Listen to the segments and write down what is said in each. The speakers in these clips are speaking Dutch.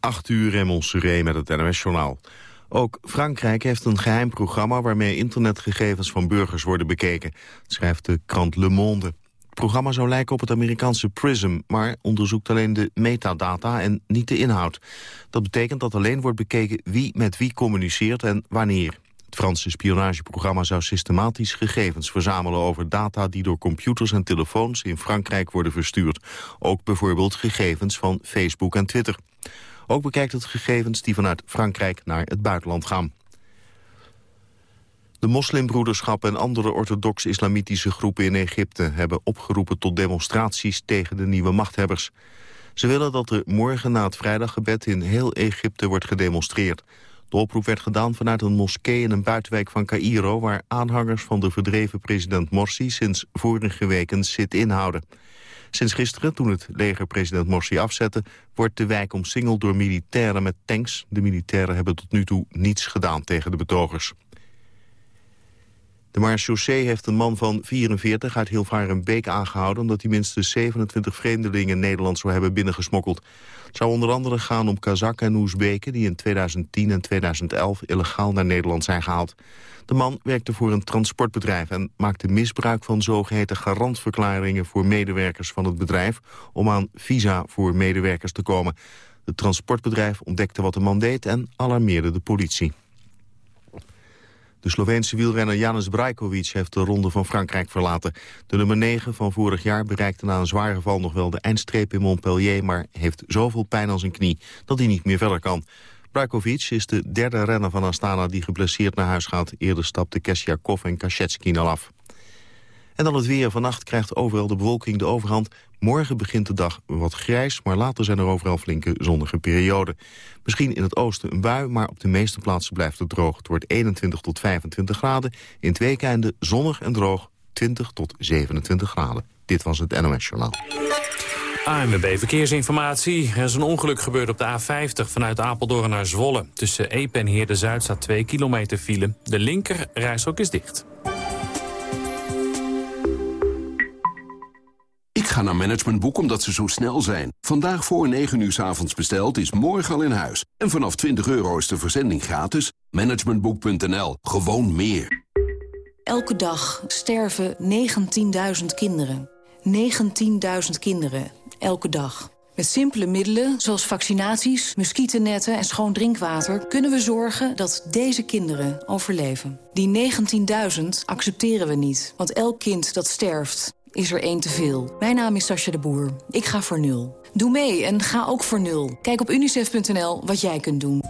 8 uur in Seré met het NOS-journaal. Ook Frankrijk heeft een geheim programma waarmee internetgegevens van burgers worden bekeken, schrijft de krant Le Monde. Het programma zou lijken op het Amerikaanse PRISM, maar onderzoekt alleen de metadata en niet de inhoud. Dat betekent dat alleen wordt bekeken wie met wie communiceert en wanneer. Het Franse spionageprogramma zou systematisch gegevens verzamelen over data die door computers en telefoons in Frankrijk worden verstuurd. Ook bijvoorbeeld gegevens van Facebook en Twitter. Ook bekijkt het gegevens die vanuit Frankrijk naar het buitenland gaan. De moslimbroederschap en andere orthodox-islamitische groepen in Egypte... hebben opgeroepen tot demonstraties tegen de nieuwe machthebbers. Ze willen dat er morgen na het vrijdaggebed in heel Egypte wordt gedemonstreerd. De oproep werd gedaan vanuit een moskee in een buitenwijk van Cairo... waar aanhangers van de verdreven president Morsi sinds vorige week een sit-in houden. Sinds gisteren, toen het leger president Morsi afzette... wordt de wijk omsingeld door militairen met tanks. De militairen hebben tot nu toe niets gedaan tegen de betogers. De marechaussee heeft een man van 44 uit Hilvarenbeek aangehouden... omdat hij minstens 27 vreemdelingen Nederland zou hebben binnengesmokkeld. Het zou onder andere gaan om Kazakken en Oezbeken... die in 2010 en 2011 illegaal naar Nederland zijn gehaald. De man werkte voor een transportbedrijf en maakte misbruik van zogeheten garantverklaringen voor medewerkers van het bedrijf om aan visa voor medewerkers te komen. Het transportbedrijf ontdekte wat de man deed en alarmeerde de politie. De Sloveense wielrenner Janus Brajkovic heeft de Ronde van Frankrijk verlaten. De nummer 9 van vorig jaar bereikte na een zware val nog wel de eindstreep in Montpellier... maar heeft zoveel pijn aan zijn knie dat hij niet meer verder kan. Brajkovic is de derde renner van Astana die geblesseerd naar huis gaat. Eerder stapte Kesjakov en Kaczewski al af. En dan het weer. Vannacht krijgt overal de bewolking de overhand. Morgen begint de dag wat grijs, maar later zijn er overal flinke zonnige perioden. Misschien in het oosten een bui, maar op de meeste plaatsen blijft het droog. Het wordt 21 tot 25 graden. In het weekende zonnig en droog 20 tot 27 graden. Dit was het NOS Journaal. ANWB Verkeersinformatie. Er is een ongeluk gebeurd op de A50 vanuit Apeldoorn naar Zwolle. Tussen Epe en Heerde-Zuid staat 2 kilometer file. De linker reishok is dicht. Ga naar Managementboek omdat ze zo snel zijn. Vandaag voor 9 uur s avonds besteld is morgen al in huis. En vanaf 20 euro is de verzending gratis. Managementboek.nl. Gewoon meer. Elke dag sterven 19.000 kinderen. 19.000 kinderen elke dag. Met simpele middelen, zoals vaccinaties, muggennetten en schoon drinkwater... kunnen we zorgen dat deze kinderen overleven. Die 19.000 accepteren we niet, want elk kind dat sterft is er één te veel. Mijn naam is Sascha de Boer. Ik ga voor nul. Doe mee en ga ook voor nul. Kijk op unicef.nl wat jij kunt doen.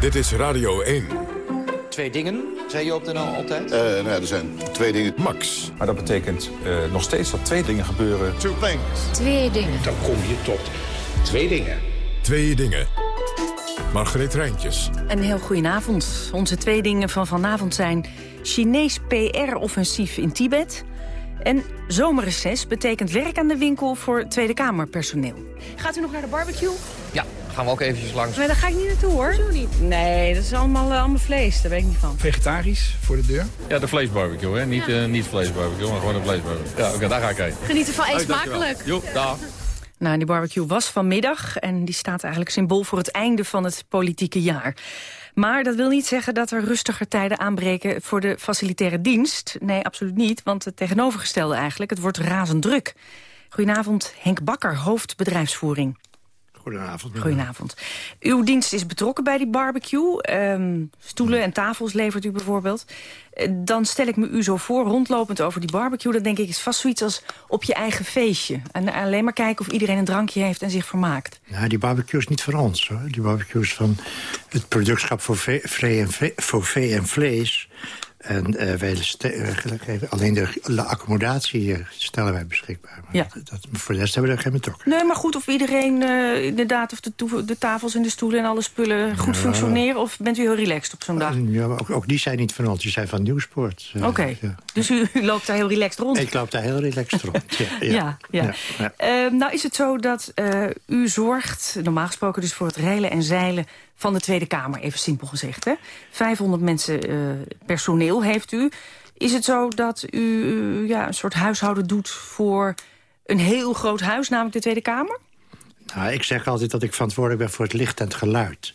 Dit is Radio 1 twee dingen, zei je op de NL altijd? Uh, nou er zijn twee dingen. Max. Maar dat betekent uh, nog steeds dat twee dingen gebeuren. Two things. Twee dingen. Dan kom je tot twee dingen. Twee dingen. Margreet Rijntjes. Een heel goedenavond. Onze twee dingen van vanavond zijn... Chinees PR-offensief in Tibet... en zomerreces betekent werk aan de winkel voor Tweede Kamerpersoneel. Gaat u nog naar de barbecue? Ja, gaan we ook eventjes langs. Nee, daar ga ik niet naartoe, hoor. Zo niet? Nee, dat is allemaal, uh, allemaal vlees, daar ben ik niet van. Vegetarisch voor de deur? Ja, de vleesbarbecue, hè. Niet, ja. uh, niet vleesbarbecue, maar gewoon een vleesbarbecue. Ja, oké, okay, daar ga ik heen. Genieten van, eet smakelijk. Jo, dag. Nou, die barbecue was vanmiddag en die staat eigenlijk symbool voor het einde van het politieke jaar. Maar dat wil niet zeggen dat er rustiger tijden aanbreken voor de facilitaire dienst. Nee, absoluut niet, want het tegenovergestelde eigenlijk. Het wordt razend druk. Goedenavond, Henk Bakker, hoofdbedrijfsvoering. Goedenavond. Goedenavond. Uw dienst is betrokken bij die barbecue. Um, stoelen en tafels levert u bijvoorbeeld. Uh, dan stel ik me u zo voor, rondlopend over die barbecue... dan denk ik, is vast zoiets als op je eigen feestje. En alleen maar kijken of iedereen een drankje heeft en zich vermaakt. Nou, die barbecue is niet van ons. Hoor. Die barbecue is van het productschap voor vee en, voor vee en vlees... En uh, wij geven alleen de, de, accommodatie stellen wij beschikbaar. Maar ja. dat, voor de rest hebben we er geen betrokken. Nee, maar goed, of iedereen uh, inderdaad... of de, de, tafels en de stoelen en alle spullen goed ja. functioneren... of bent u heel relaxed op zo'n dag? Ja, ook, ook, die zijn niet van ons, die zijn van Nieuwsport. Oké, okay. ja. dus u, u, loopt daar heel relaxed rond? Ik loop daar heel relaxed rond, ja. ja, ja. nou is het zo dat u zorgt, normaal gesproken dus voor het reilen en zeilen van de Tweede Kamer, even simpel gezegd. Hè? 500 mensen uh, personeel heeft u. Is het zo dat u uh, ja, een soort huishouden doet voor een heel groot huis, namelijk de Tweede Kamer? Nou, ik zeg altijd dat ik verantwoordelijk ben voor het licht en het geluid.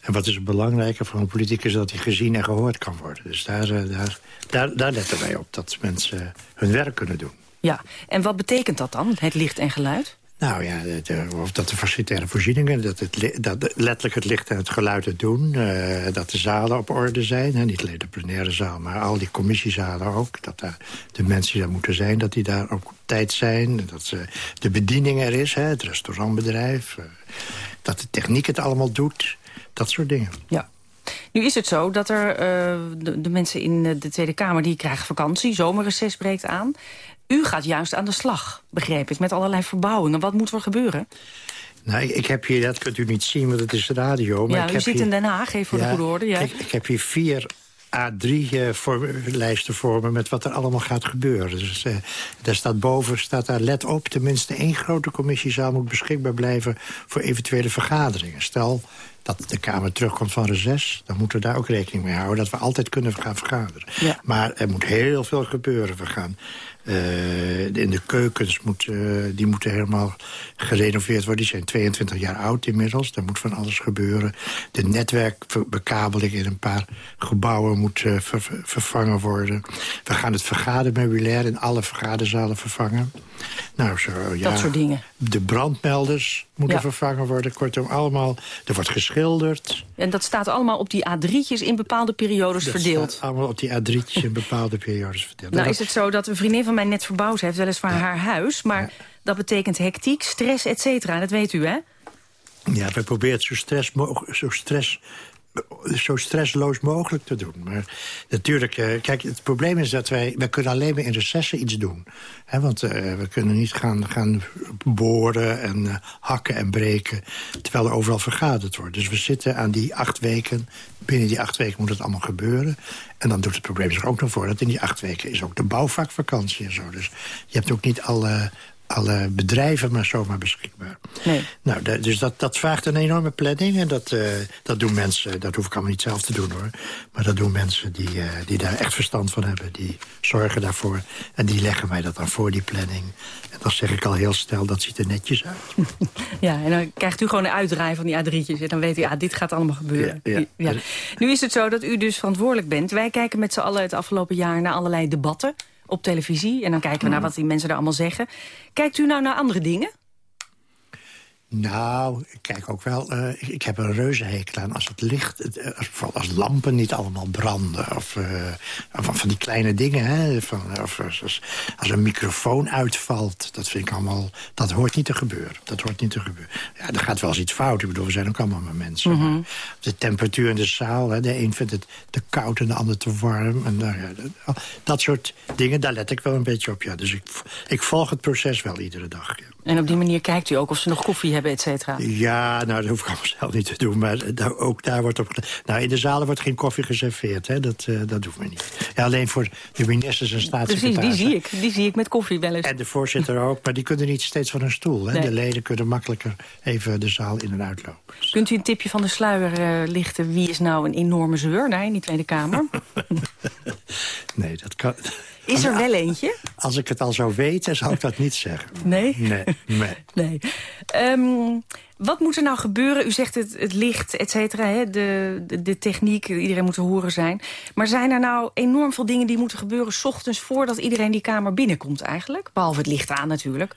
En wat is belangrijker voor een politicus... dat hij gezien en gehoord kan worden. Dus daar, daar, daar, daar letten wij op, dat mensen hun werk kunnen doen. Ja, en wat betekent dat dan, het licht en geluid? Nou ja, of dat de facilitaire voorzieningen, dat, het, dat letterlijk het licht en het geluid het doen. Uh, dat de zalen op orde zijn. Hè, niet alleen de plenaire zaal, maar al die commissiezalen ook. Dat daar de mensen die moeten zijn, dat die daar ook op tijd zijn. Dat ze, de bediening er is, hè, het restaurantbedrijf. Uh, dat de techniek het allemaal doet. Dat soort dingen. Ja. Nu is het zo dat er de, de, mensen in de Tweede Kamer... die krijgen vakantie, zomerreces breekt aan. U gaat juist aan de slag, begreep ik, met allerlei verbouwingen. Wat moet er gebeuren? Nou, ik, ik, heb hier, dat kunt u niet zien, want het is radio. Maar ja, ik u heb zit hier, in Den Haag, even voor ja, de goede orde. Ja. Ik, ik heb hier vier A3-lijsten uh, voor me met wat er allemaal gaat gebeuren. Dus uh, daar staat boven, staat daar, let op... tenminste één grote commissiezaal moet beschikbaar blijven... voor eventuele vergaderingen. Stel dat de Kamer terugkomt van reces... dan moeten we daar ook rekening mee houden... dat we altijd kunnen gaan vergaderen. Ja. Maar er moet heel veel gebeuren. We gaan in de keukens moet, uh, die moeten helemaal gerenoveerd worden. Die zijn 22 jaar oud inmiddels. Daar moet van alles gebeuren. De netwerkbekabeling in een paar gebouwen moet ver, vervangen worden. We gaan het vergadermeubilair in alle vergaderzalen vervangen. Nou, zo, ja, Dat soort dingen. De brandmelders moeten Ja. vervangen worden. Kortom, allemaal. Er wordt geschilderd. En dat staat allemaal op die A3'tjes in bepaalde periodes Dat verdeeld. staat allemaal op die A3'tjes in bepaalde periodes verdeeld. Nou is het zo dat een vriendin van mij net verbouwd heeft, weliswaar haar huis. Maar dat betekent hectiek, stress, et cetera. Dat weet u, hè? Ja, we proberen het zo, stress zo, stress, zo stressloos mogelijk te doen. Maar natuurlijk, eh, kijk, het probleem is dat wij... wij kunnen alleen maar in recessen iets doen. Hè, want uh, we kunnen niet gaan, gaan boren en uh, hakken en breken... terwijl er overal vergaderd wordt. Dus we zitten aan die acht weken. Binnen die acht weken moet het allemaal gebeuren. En dan doet het probleem zich ook nog voor... dat in die acht weken is ook de bouwvakvakantie en zo. Dus je hebt ook niet alle alle bedrijven maar zomaar beschikbaar. Nee. Nou, dus dat, dat vraagt een enorme planning. En dat, uh, dat doen mensen, dat hoef ik allemaal niet zelf te doen hoor. Maar dat doen mensen die, uh, die daar echt verstand van hebben. Die zorgen daarvoor. En die leggen mij dat dan voor, die planning. En dan zeg ik al heel snel, dat ziet er netjes uit. Ja, en dan krijgt u gewoon een uitdraai van die A3'tjes. En dan weet u, ah, dit gaat allemaal gebeuren. Ja, ja. Nu is het zo dat u dus verantwoordelijk bent. Wij kijken met z'n allen het afgelopen jaar naar allerlei debatten op televisie. En dan kijken we naar wat die mensen daar allemaal zeggen. Kijkt u nou naar andere dingen? Nou, ik kijk ook wel... Uh, ik, ik, heb een reuze hekel aan als het licht... Het, uh, als, als lampen niet allemaal branden. Of, uh, of van die kleine dingen. Hè, van, of als, als een microfoon uitvalt. Dat vind ik allemaal... Dat hoort niet te gebeuren. Dat hoort niet te gebeuren. Ja, er gaat wel eens iets fout. Ik bedoel, we zijn ook allemaal maar mensen. Mhm. Mm -hmm. De temperatuur in de zaal. Hè, de een vindt het te koud en de ander te warm. En, nou, ja, dat, dat, soort dingen, daar let ik wel een beetje op. Ja. Dus ik, ik volg het proces wel iedere dag. Ja. En op die manier kijkt u ook of ze nog koffie hebben, et cetera? Ja, nou, dat hoef ik allemaal zelf niet te doen. Maar daar, ook daar wordt op... Nou, in de zalen wordt geen koffie geserveerd. Hè? Dat, uh, dat hoeft me niet. Ja, alleen voor de ministers en staatssecretarissen. Precies, die zie ik. Die zie ik met koffie wel eens. En de voorzitter ook. Maar die kunnen niet steeds van hun stoel. Hè? Nee. De leden kunnen makkelijker even de zaal in en uitlopen. Kunt u een tipje van de sluier uh, lichten? Wie is nou een enorme zeur daar in die Tweede Kamer? nee, dat kan... Is er wel eentje? Als ik het al zou weten, zou ik dat niet zeggen. Nee? Nee. nee. nee. Um, wat moet er nou gebeuren? U zegt het, het licht, et cetera, hè? De, de, de, techniek, iedereen moet te horen zijn. Maar zijn er nou enorm veel dingen die moeten gebeuren... S ochtends voordat iedereen die kamer binnenkomt eigenlijk? Behalve het licht aan natuurlijk.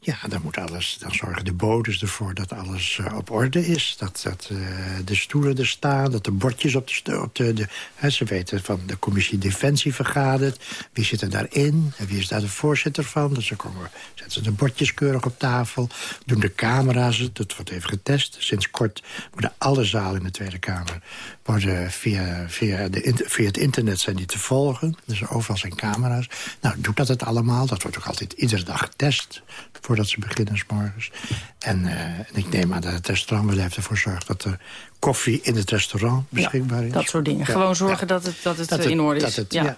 Ja, dan moet alles, dan zorgen de bodes ervoor dat alles uh, op orde is. Dat, dat uh, de stoelen er staan, dat de bordjes op de... Op de, de ze weten van de commissie Defensie vergadert. Wie zit er daarin? En wie is daar de voorzitter van? Dus dan komen, zetten ze de bordjes keurig op tafel. Doen de camera's het, dat wordt even getest. Sinds kort worden alle zalen in de Tweede Kamer... worden via, via, de, via het internet zijn die te volgen. Dus overal zijn camera's. Nou, doet dat het allemaal? Dat wordt ook altijd iedere dag getest voordat ze beginnen s morgens. En, uh, en ik neem aan dat het restaurantbedrijf ervoor zorgt... dat er koffie in het restaurant beschikbaar ja, is. dat soort dingen. Ja. Gewoon zorgen ja. dat het, dat het, dat in orde is. Het, ja.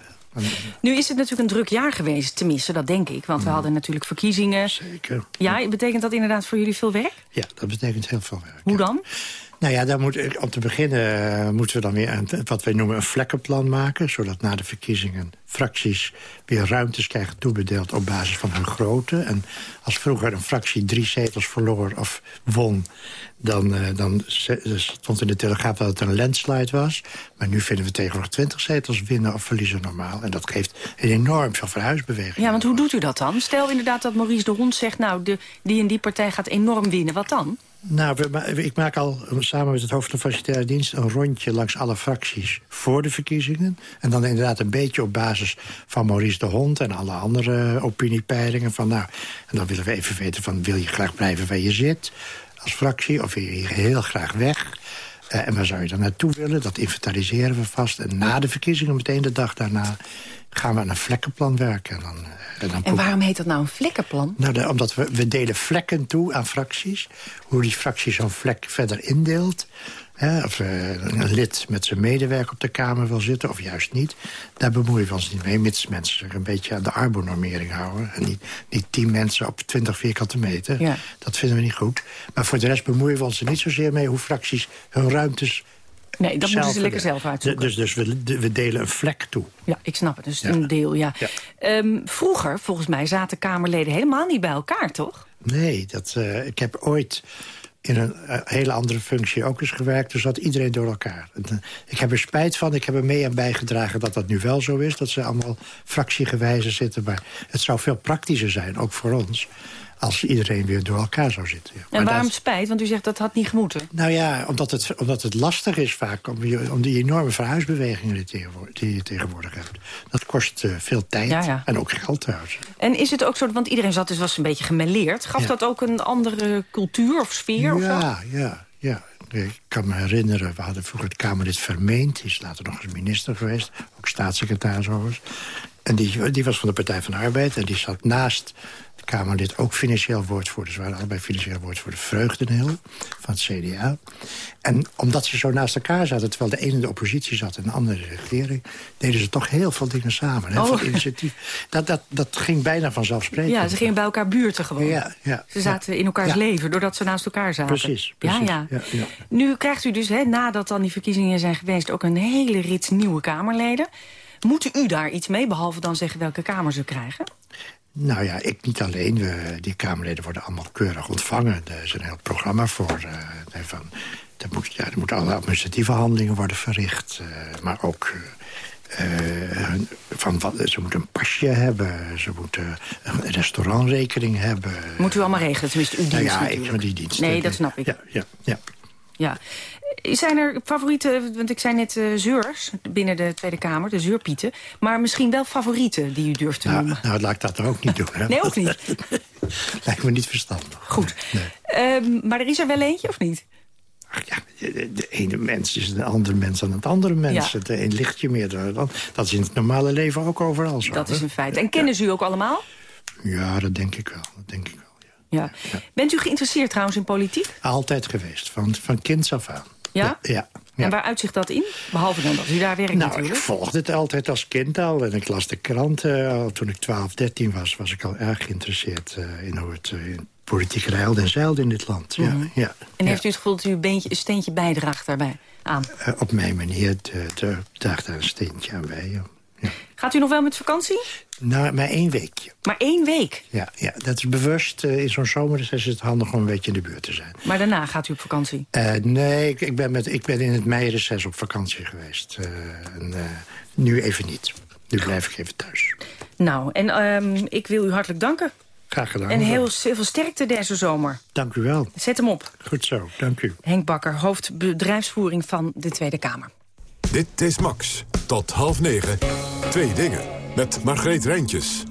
Nu is het natuurlijk een druk jaar geweest, tenminste, dat denk ik. Want we mm. hadden natuurlijk verkiezingen. Zeker. Ja, betekent dat inderdaad voor jullie veel werk? Ja, dat betekent heel veel werk. Hoe dan? Nou ja, daar moet, om te beginnen uh, moeten we dan weer een, wat wij noemen een vlekkenplan maken. Zodat na de verkiezingen fracties weer ruimtes krijgen toebedeeld op basis van hun grootte. En als vroeger een fractie drie zetels verloor of won... dan, uh, dan stond in de Telegraaf dat het een landslide was. Maar nu vinden we tegenwoordig twintig zetels winnen of verliezen normaal. En dat geeft een enorm veel verhuisbeweging. Ja, want hoe doet u dat dan? Stel inderdaad dat Maurice de Hond zegt... nou, de, die en die partij gaat enorm winnen. Wat dan? Nou, ik maak al samen met het hoofd van de facilitaire dienst... een rondje langs alle fracties voor de verkiezingen. En dan inderdaad een beetje op basis van Maurice de Hond... en alle andere opiniepeilingen. Van, nou, en dan willen we even weten van... wil je graag blijven waar je zit als fractie... of wil je heel graag weg... Uh, en waar zou je dan naartoe willen? Dat inventariseren we vast. En na de verkiezingen, meteen de dag daarna gaan we aan een vlekkenplan werken. En, dan, en, dan en waarom heet dat nou een vlekkenplan? Nou, omdat we, we delen vlekken toe aan fracties. Hoe die fractie zo'n vlek verder indeelt. Hè, of uh, een lid met zijn medewerker op de Kamer wil zitten, of juist niet. Daar bemoeien we ons niet mee, mits mensen zich een beetje aan de arbonormering houden. En niet, niet tien mensen op 20 vierkante meter. Ja. Dat vinden we niet goed. Maar voor de rest bemoeien we ons er niet zozeer mee... hoe fracties hun ruimtes Nee, dat moeten ze lekker zelf uitzoeken. Dus, dus we, we, delen een vlek toe. Ja, ik snap het. Dus een deel, ja. ja. Um, vroeger, volgens mij, zaten Kamerleden helemaal niet bij elkaar, toch? Nee, dat, uh, ik heb ooit in een uh, hele andere functie ook eens gewerkt. Dus zat iedereen door elkaar. En, uh, ik heb er spijt van. Ik heb er mee aan bijgedragen dat dat nu wel zo is. Dat ze allemaal fractiegewijze zitten. Maar het zou veel praktischer zijn, ook voor ons als iedereen weer door elkaar zou zitten. Ja. En waarom spijt? Want u zegt dat had niet gemoeten. Nou ja, omdat het, omdat het lastig is vaak om, om die enorme verhuisbewegingen die je tegenwoordig hebt. Dat kost uh, veel tijd ja, ja. en ook geld trouwens. En is het ook zo, want iedereen zat dus was een beetje gemêleerd. Gaf dat ook een andere cultuur of sfeer? Ja, of zo? ja, ja. Ik kan me herinneren, we hadden vroeger het Kamerlid Vermeend. Die is later nog eens minister geweest, ook staatssecretaris overigens. En die, die was van de Partij van de Arbeid en die zat naast Kamerlid ook financieel woordvoerder. Ze waren allebei financieel woordvoerder Vreugdenhil van het CDA. En omdat ze zo naast elkaar zaten, terwijl de ene in de oppositie zat... en de andere in de regering, deden ze toch heel veel dingen samen. Heel oh. veel initiatief. Dat, dat, dat ging bijna vanzelfsprekend. Ja, ze gingen bij elkaar buurten gewoon. Ja, ja, ze zaten in elkaars leven, doordat ze naast elkaar zaten. Precies, precies. Ja, ja. ja, Nu krijgt u dus, hè, nadat dan die verkiezingen zijn geweest... ook een hele rits nieuwe Kamerleden. Moet u daar iets mee, behalve dan zeggen welke Kamer ze krijgen? Nou ja, ik niet alleen. We, die Kamerleden worden allemaal keurig ontvangen. Er is een heel programma voor. Uh, van, er, moet, ja, er moeten alle administratieve handelingen worden verricht. Uh, maar ook... Uh, van wat, ze moeten een pasje hebben, ze moeten een restaurantrekening hebben. Moet u allemaal regelen, tenminste uw dienst nou ja, ik van die dienst. Nee, dat snap ik. Ja, ja, ja. ja. Zijn er favorieten, want ik zei net uh, zeurs binnen de Tweede Kamer, de zeurpieten. Maar misschien wel favorieten die u durft te nou, noemen. Nou, laat ik dat er ook niet doen. Hè? Nee, ook niet. Lijkt me niet verstandig. Goed. Nee. Um, maar er is er wel eentje, of niet? Ach ja, de, ene mens is een andere mens dan het andere mens. Ja. De een ligt je meer dan Dat is in het normale leven ook overal zo. Dat is een feit. En kennen ze u ook allemaal? Ja, dat denk ik wel. Dat denk ik wel. Ja. ja. Bent u geïnteresseerd trouwens in politiek? Altijd geweest, van, van kinds af aan. Ja? Ja. En waar uitzicht dat in? Behalve dan dat u daar werkt nou, natuurlijk. ik volgde het altijd als kind al. En ik las de kranten. Al toen ik 12, 13 was, was ik al erg geïnteresseerd uh, in hoe het uh, politiek ruilde en zeilde in dit land. Ja, ja, en heeft u het gevoel dat u een, beentje, een steentje bijdraagt daarbij aan? Uh, op mijn manier draagt daar een steentje aan bij, ja. Gaat u nog wel met vakantie? Nou, maar één weekje. Maar één week? Ja, ja dat is bewust. Uh, in zo'n zomer dus is het handig om een beetje in de buurt te zijn. Maar daarna gaat u op vakantie? Uh, nee, ik, ik, ben met, ik ben in het meireces op vakantie geweest. Uh, en, nu even niet. Nu blijf ik even thuis. Nou, en um, ik wil u hartelijk danken. Graag gedaan. En heel, heel veel sterkte deze zomer. Dank u wel. Zet hem op. Goed zo, dank u. Henk Bakker, hoofd bedrijfsvoering van de Tweede Kamer. Dit is Max. Tot half negen. Twee dingen. Met Margreet Rijntjes.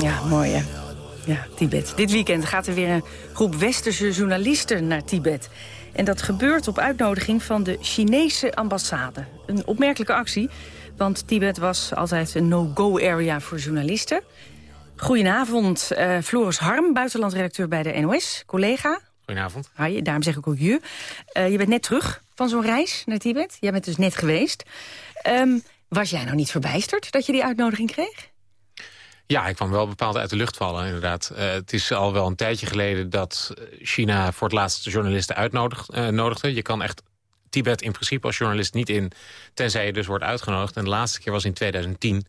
Ja, mooi. Ja, Tibet. Dit weekend gaat er weer een groep westerse journalisten naar Tibet. En dat gebeurt op uitnodiging van de Chinese ambassade. Een opmerkelijke actie, want Tibet was altijd een no-go-area voor journalisten. Goedenavond, uh, Floris Harm, buitenlandredacteur bij de NOS, collega. Goedenavond. Hi, daarom zeg ik ook je. Uh, je bent net terug van zo'n reis naar Tibet. Jij bent dus net geweest. Um, was jij nou niet verbijsterd dat je die uitnodiging kreeg? Ja, ik kwam wel bepaald uit de lucht vallen, inderdaad. Uh, het is al wel een tijdje geleden dat China voor het laatst journalisten uitnodigde. Je kan echt Tibet in principe als journalist niet in... tenzij je dus wordt uitgenodigd. En de laatste keer was in 2010.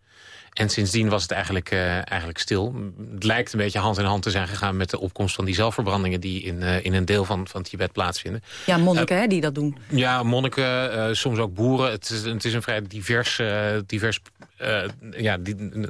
En sindsdien was het eigenlijk, uh, eigenlijk stil. Het lijkt een beetje hand in hand te zijn gegaan... met de opkomst van die zelfverbrandingen... die in, uh, in een deel van, van Tibet plaatsvinden. Ja, monniken uh, hè, die dat doen. Ja, monniken, soms ook boeren. Het is, het is een vrij divers, divers, ja,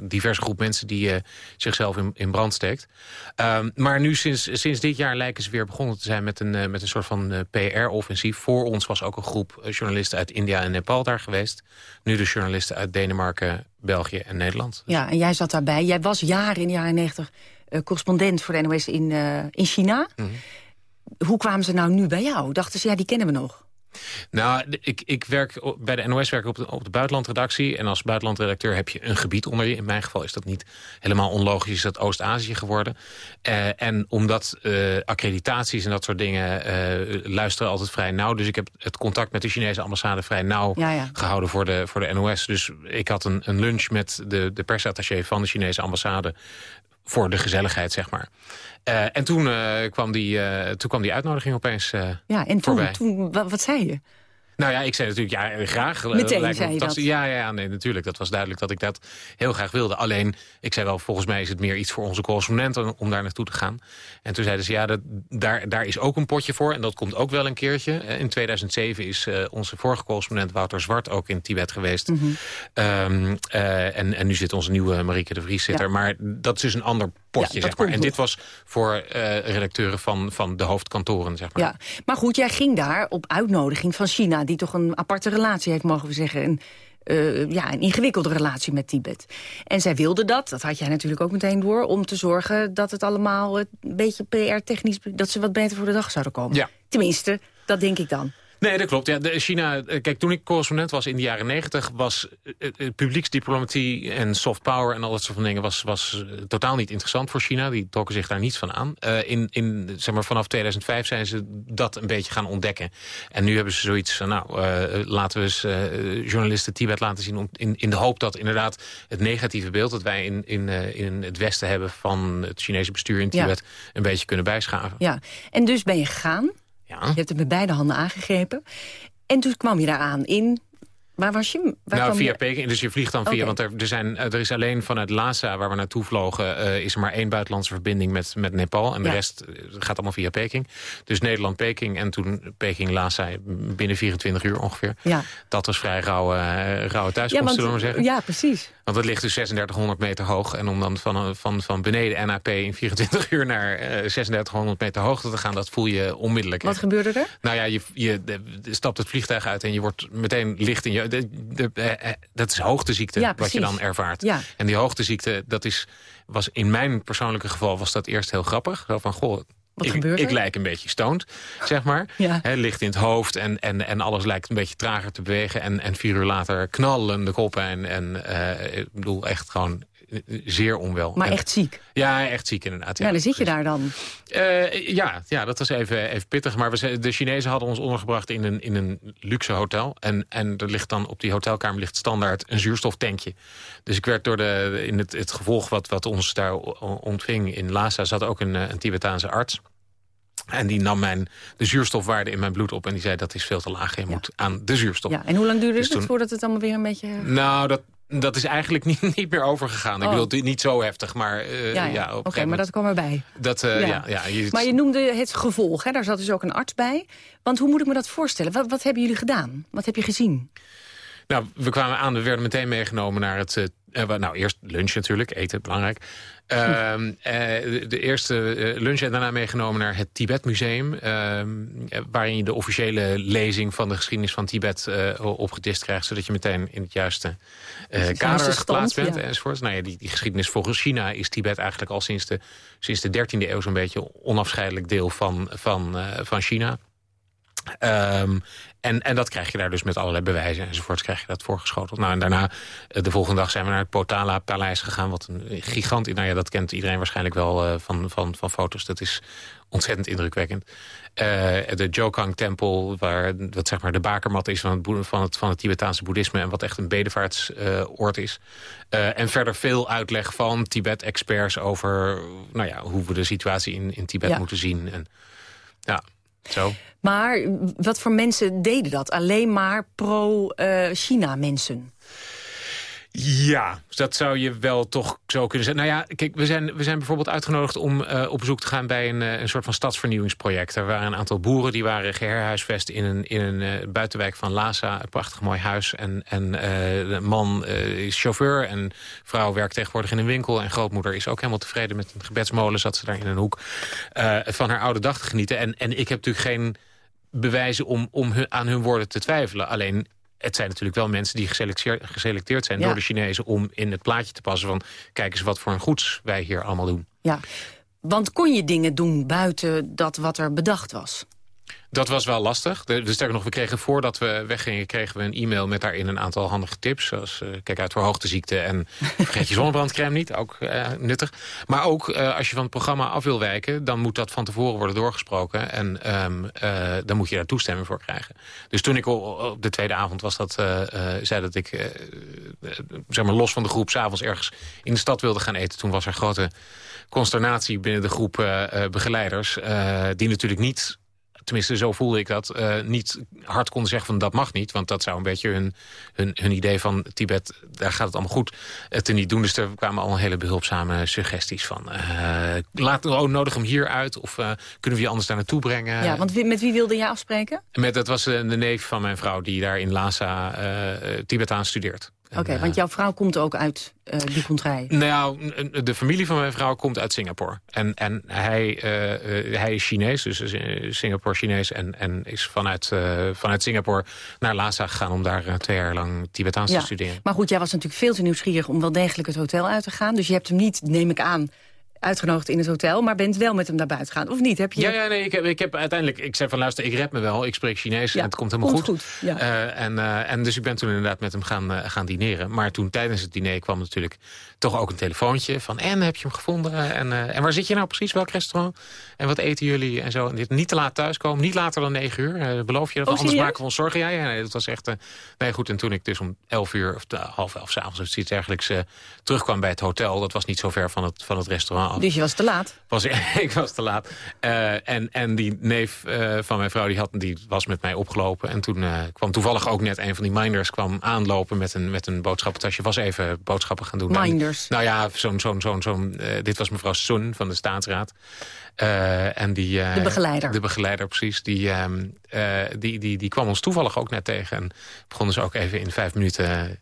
divers groep mensen... die zichzelf in, in brand steekt. Ehm, maar nu sinds, sinds dit jaar lijken ze weer begonnen te zijn... met een, met een soort van PR-offensief. Voor ons was ook een groep journalisten uit India en Nepal daar geweest. Nu de journalisten uit Denemarken, België en Nederland. Ja, en jij zat daarbij. Jij was jaren in de jaren negentig uh, correspondent voor de NOS in, uh, in China. Mm -hmm. Hoe kwamen ze nou nu bij jou? Dachten ze, ja, die kennen we nog. Nou, ik, ik werk bij de NOS werk op de, op de buitenlandredactie. En als buitenlandredacteur heb je een gebied onder je. In mijn geval is dat niet helemaal onlogisch. Is dat Oost-Azië geworden. Uh, en omdat uh, accreditaties en dat soort dingen uh, luisteren altijd vrij nauw. Dus ik heb het contact met de Chinese ambassade vrij nauw ja, ja. gehouden voor de, voor de NOS. Dus ik had een, een lunch met de, de persattaché van de Chinese ambassade voor de gezelligheid, zeg maar. Uh, en toen, uh, kwam die, uh, toen kwam die uitnodiging opeens Ja, en toen, toen, wat zei je? Nou ja, ik zei natuurlijk, ja, graag. Meteen zei je dat? Ja, ja, nee, natuurlijk. Dat was duidelijk dat ik dat heel graag wilde. Alleen, ik zei wel, volgens mij is het meer iets voor onze correspondenten... om daar naartoe te gaan. En toen zeiden ze, ja, dat, daar, daar is ook een potje voor. En dat komt ook wel een keertje. In 2007 is uh, onze vorige correspondent Wouter Zwart ook in Tibet geweest. Mm -hmm. um, uh, en, en nu zit onze nieuwe Marieke de Vries zit ja. er. Maar dat is dus een ander potje, ja, zeg maar. En dit was voor uh, redacteuren van, van de hoofdkantoren, zeg maar. Ja, maar goed, jij ging daar op uitnodiging van China... die toch een aparte relatie heeft, mogen we zeggen... Een, uh, ja, een ingewikkelde relatie met Tibet. En zij wilde dat, dat had jij natuurlijk ook meteen door... om te zorgen dat het allemaal een beetje PR-technisch... dat ze wat beter voor de dag zouden komen. Ja. Tenminste, dat denk ik dan. Nee, dat klopt. Ja, de China, kijk, toen ik correspondent was in de jaren negentig... was uh, publieksdiplomatie en soft power en al dat soort van dingen... was, was totaal niet interessant voor China. Die trokken zich daar niets van aan. Uh, in, in, zeg maar, vanaf 2005 zijn ze dat een beetje gaan ontdekken. En nu hebben ze zoiets van, nou, laten we eens journalisten Tibet laten zien... Om, in, in de hoop dat inderdaad het negatieve beeld... dat wij in, in, in het Westen hebben van het Chinese bestuur in Tibet... Ja. een beetje kunnen bijschaven. Ja, en dus ben je gegaan... Ja. Je hebt het met beide handen aangegrepen. En toen kwam je daaraan in... Waar was je? Waar nou, via je... Peking. Dus je vliegt dan via... Okay. Want er, er, zijn, er is alleen vanuit Lhasa, waar we naartoe vlogen... Uh, is er maar één buitenlandse verbinding met, met Nepal. En de rest gaat allemaal via Peking. Dus Nederland-Peking en toen Peking-Lhasa binnen 24 uur ongeveer. Ja. Dat was vrij rauwe, rauwe thuiskomst, zullen we maar zeggen. Ja, precies. Want het ligt dus 3600 meter hoog. En om dan van, van, van beneden NAP in 24 uur naar uh, 3600 meter hoogte te gaan... dat voel je onmiddellijk. Wat gebeurde er? Nou ja, je, je, stapt het vliegtuig uit en je wordt meteen licht in je... De, de, dat is hoogteziekte ja, wat je dan ervaart. Ja. En die hoogteziekte, dat is, was in mijn persoonlijke geval... was dat eerst heel grappig. Zo van, goh, wat ik, gebeurt er? ik lijk een beetje stoned, zeg maar. Ja. He, licht in het hoofd en, en, en alles lijkt een beetje trager te bewegen. En, en vier uur later knallen de koppijn. En uh, ik bedoel, echt gewoon zeer onwel. Maar en, echt ziek? Ja, echt ziek inderdaad. Ja, ja dan zit je daar dan. Uh, ja, ja, dat was even, even pittig. Maar we, de Chinezen hadden ons ondergebracht in een, in een luxe hotel. En, en er ligt dan op die hotelkamer ligt standaard een zuurstoftankje. Dus ik werd door de, in het, het gevolg wat, wat ons daar ontving in Lhasa... zat ook een, een Tibetaanse arts. En die nam mijn, de zuurstofwaarde in mijn bloed op en die zei dat is veel te laag. Je ja. moet aan de zuurstof. Ja, en hoe lang duurde dus het toen, voordat het allemaal weer een beetje... Nou, dat, dat is eigenlijk niet, niet meer overgegaan. Oh. Ik bedoel, niet zo heftig, maar uh, ja, ja. ja Oké, okay, maar dat kwam erbij. Dat, uh, ja. Ja, je, maar je noemde het gevolg, hè? daar zat dus ook een arts bij. Want hoe moet ik me dat voorstellen? Wat, wat hebben jullie gedaan? Wat heb je gezien? Nou, we kwamen aan, we werden meteen meegenomen naar het... Uh, nou, eerst lunch natuurlijk, eten, belangrijk. Uh, uh, de eerste lunch en daarna meegenomen naar het Tibet Museum... Uh, waarin je de officiële lezing van de geschiedenis van Tibet opgedist krijgt... zodat je meteen in het juiste kader geplaatst bent ja. enzovoort. Nou ja, die, die geschiedenis volgens China is Tibet eigenlijk al sinds de, sinds de 13e eeuw... zo'n beetje onafscheidelijk deel van, van, van China... Ehm, en, en dat krijg je daar dus met allerlei bewijzen enzovoorts krijg je dat voorgeschoteld. Nou, en daarna, eh, de volgende dag zijn we naar het Potala-paleis gegaan. Wat een gigant, nou ja, dat kent iedereen waarschijnlijk wel uh, van, van, van foto's. Dat is ontzettend indrukwekkend. Uh, de Jokang-tempel, waar wat zeg maar de bakermat is van het, van het, van het Tibetaanse boeddhisme... en wat echt een bedevaartsoord is. Uh, en verder veel uitleg van Tibet-experts over nou ja, hoe we de situatie in, in Tibet moeten zien. En, ja, zo. Maar wat voor mensen deden dat? Alleen maar pro-China-mensen? Ja, dat zou je wel toch zo kunnen zeggen. Nou ja, kijk, we zijn, we zijn bijvoorbeeld uitgenodigd om uh, op bezoek te gaan bij een, uh, een soort van stadsvernieuwingsproject. Er waren een aantal boeren die waren geherhuisvest in een, in een buitenwijk van Lhasa. Een prachtig mooi huis. En, en de man is chauffeur en vrouw werkt tegenwoordig in een winkel. En grootmoeder is ook helemaal tevreden met een gebedsmolen. Zat ze daar in een hoek van haar oude dag te genieten. En, en ik heb natuurlijk geen bewijzen om, om hun, aan hun woorden te twijfelen. Alleen het zijn natuurlijk wel mensen die geselecteerd, geselecteerd zijn door de Chinezen... om in het plaatje te passen van... kijk eens wat voor een goeds wij hier allemaal doen. Ja, want kon je dingen doen buiten dat wat er bedacht was? Dat was wel lastig. De, sterker nog, we kregen voordat we weggingen... kregen we een e-mail met daarin een aantal handige tips. Zoals uh, kijk uit voor hoogteziekte en vergeet je zonnebrandcrème niet. Ook uh, nuttig. Maar ook uh, als je van het programma af wil wijken... dan moet dat van tevoren worden doorgesproken. En um, dan moet je daar toestemming voor krijgen. Dus toen ik op de tweede avond was dat... zei dat ik zeg maar los van de groep... s'avonds ergens in de stad wilde gaan eten. Toen was er grote consternatie binnen de groep begeleiders... die natuurlijk niet tenminste zo voelde ik dat, uh, niet hard konden zeggen van dat mag niet. Want dat zou een beetje hun, hun, hun idee van Tibet, daar gaat het allemaal goed, uh, te niet doen. Dus er kwamen al een hele behulpzame suggesties van. Uh, laat, oh, nodig hem hier uit of kunnen we je anders daar naartoe brengen. Ja, want met wie wilde je afspreken? Met, dat was de neef van mijn vrouw die daar in Lhasa Tibetaan studeert. Oké, want jouw vrouw komt ook uit uh, die contrij? Nou, de familie van mijn vrouw komt uit Singapore. En, en hij, uh, hij is Chinees, dus Singapore-Chinees... En, en is vanuit, uh, vanuit Singapore naar Lhasa gegaan... om daar twee jaar lang Tibetaans ja, te studeren. Maar goed, jij was natuurlijk veel te nieuwsgierig... om wel degelijk het hotel uit te gaan. Dus je hebt hem niet, neem ik aan uitgenodigd in het hotel, maar bent wel met hem naar buiten gegaan, of niet? Heb je... Ja, ja nee, ik heb, ik heb uiteindelijk, ik zei van luister, ik red me wel, ik spreek Chinees en het komt helemaal komt goed. goed ja. uh, en, uh, en dus ik ben toen inderdaad met hem gaan, uh, gaan dineren. Maar toen tijdens het diner kwam natuurlijk toch ook een telefoontje van en heb je hem gevonden? En, en waar zit je nou precies, welk restaurant? En wat eten jullie? En zo. En dit, niet te laat thuiskomen, niet later dan negen uur. beloof je dat? Oh, Anders maken we ons zorgen. Ja, ja nee, dat was echt... nee, goed, en toen ik dus om elf uur of half elf s'avonds of iets dergelijks terugkwam bij het hotel, dat was niet zo ver van het, van het restaurant Dus je was te laat? Was, ik was te laat. Uh, en, en die neef uh, van mijn vrouw die, had, die was met mij opgelopen. En toen uh, kwam toevallig ook net een van die minders kwam aanlopen met een, met een boodschappentasje. Was even boodschappen gaan doen. Minders? En, nou ja, zo'n, zo'n, zo'n, zo'n, dit was mevrouw Sun van de staatsraad. en die, de begeleider. De begeleider, precies. Die, ehm, die, die, die kwam ons toevallig ook net tegen. En begonnen ze ook even in vijf minuten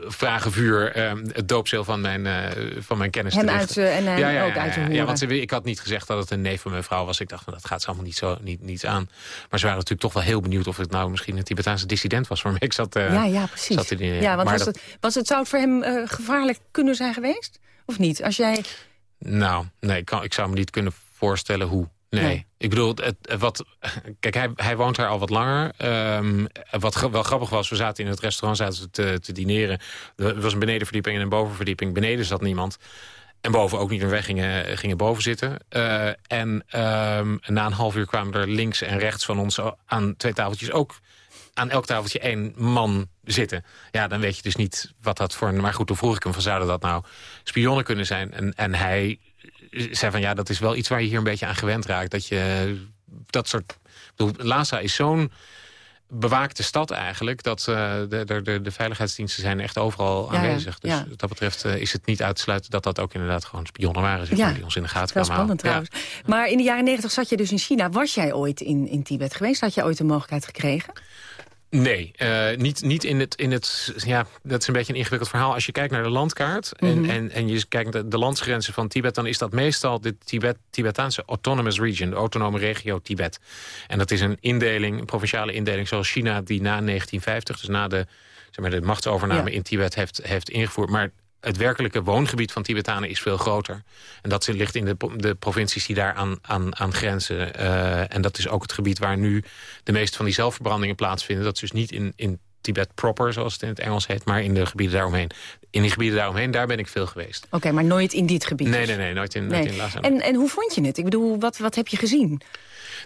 vragenvuur uh, het doopzeel van mijn, uh, van mijn kennis hem uit, uh, en hem ja, ja, ook uit. Ja, want ze, ik had niet gezegd dat het een neef van mijn vrouw was. Ik dacht, van, dat gaat ze allemaal niet, zo, niet, niet aan. Maar ze waren natuurlijk toch wel heel benieuwd... of het nou misschien een Tibetaanse dissident was waarmee ik zat, ja, ja, precies. zat in, ja, want was, dat... het, was het, zou het voor hem gevaarlijk kunnen zijn geweest? Of niet? Als jij... Nou, nee, ik, kan, ik zou me niet kunnen voorstellen hoe. Nee. nee. Ik bedoel, het, wat, kijk, hij, hij woont daar al wat langer. Um, wat wel grappig was, we zaten in het restaurant zaten te, te dineren. Er was een benedenverdieping en een bovenverdieping. Beneden zat niemand. En boven ook niet. En wij gingen, gingen boven zitten. Uh, en um, na een half uur kwamen er links en rechts van ons aan twee tafeltjes ook aan elk tafeltje één man zitten. Ja, dan weet je dus niet wat dat voor... Maar goed, toen vroeg ik hem van zouden dat nou spionnen kunnen zijn. En, en hij zei van ja, dat is wel iets waar je hier een beetje aan gewend raakt. Dat je dat soort... Bedoel, Lhasa is zo'n bewaakte stad eigenlijk... dat uh, de, de, de, veiligheidsdiensten zijn echt overal ja, aanwezig. Dus ja. wat dat betreft uh, is het niet uit te sluiten... dat dat ook inderdaad gewoon spionnen waren zeg Ja. die ons in de gaten Wel kwamen spannend houden. trouwens. Maar in de jaren negentig zat je dus in China. Was jij ooit in, in Tibet geweest? Had je ooit de mogelijkheid gekregen? Nee, uh, niet, niet in het, in het... Ja, dat is een beetje een ingewikkeld verhaal. Als je kijkt naar de landkaart en, Mhm. en, en je kijkt naar de, de landsgrenzen van Tibet... dan is dat meestal de Tibet, Tibetaanse Autonomous Region, de autonome regio Tibet. En dat is een indeling, een provinciale indeling zoals China... die na 1950, dus na de, zeg maar, de machtsovername Ja. in Tibet heeft, heeft ingevoerd. Maar het werkelijke woongebied van Tibetanen is veel groter. En dat ligt in de, de provincies die daar aan, aan, grenzen. Uh, en dat is ook het gebied waar nu de meeste van die zelfverbrandingen plaatsvinden. Dat is dus niet in, in Tibet proper, zoals het in het Engels heet... maar in de gebieden daaromheen. In die gebieden daaromheen, daar ben ik veel geweest. Oké, maar nooit in dit gebied? Nee, dus? nee, nee, nooit in, nee. Nooit in Lhasa. En, en hoe vond je het? Ik bedoel, wat, wat heb je gezien?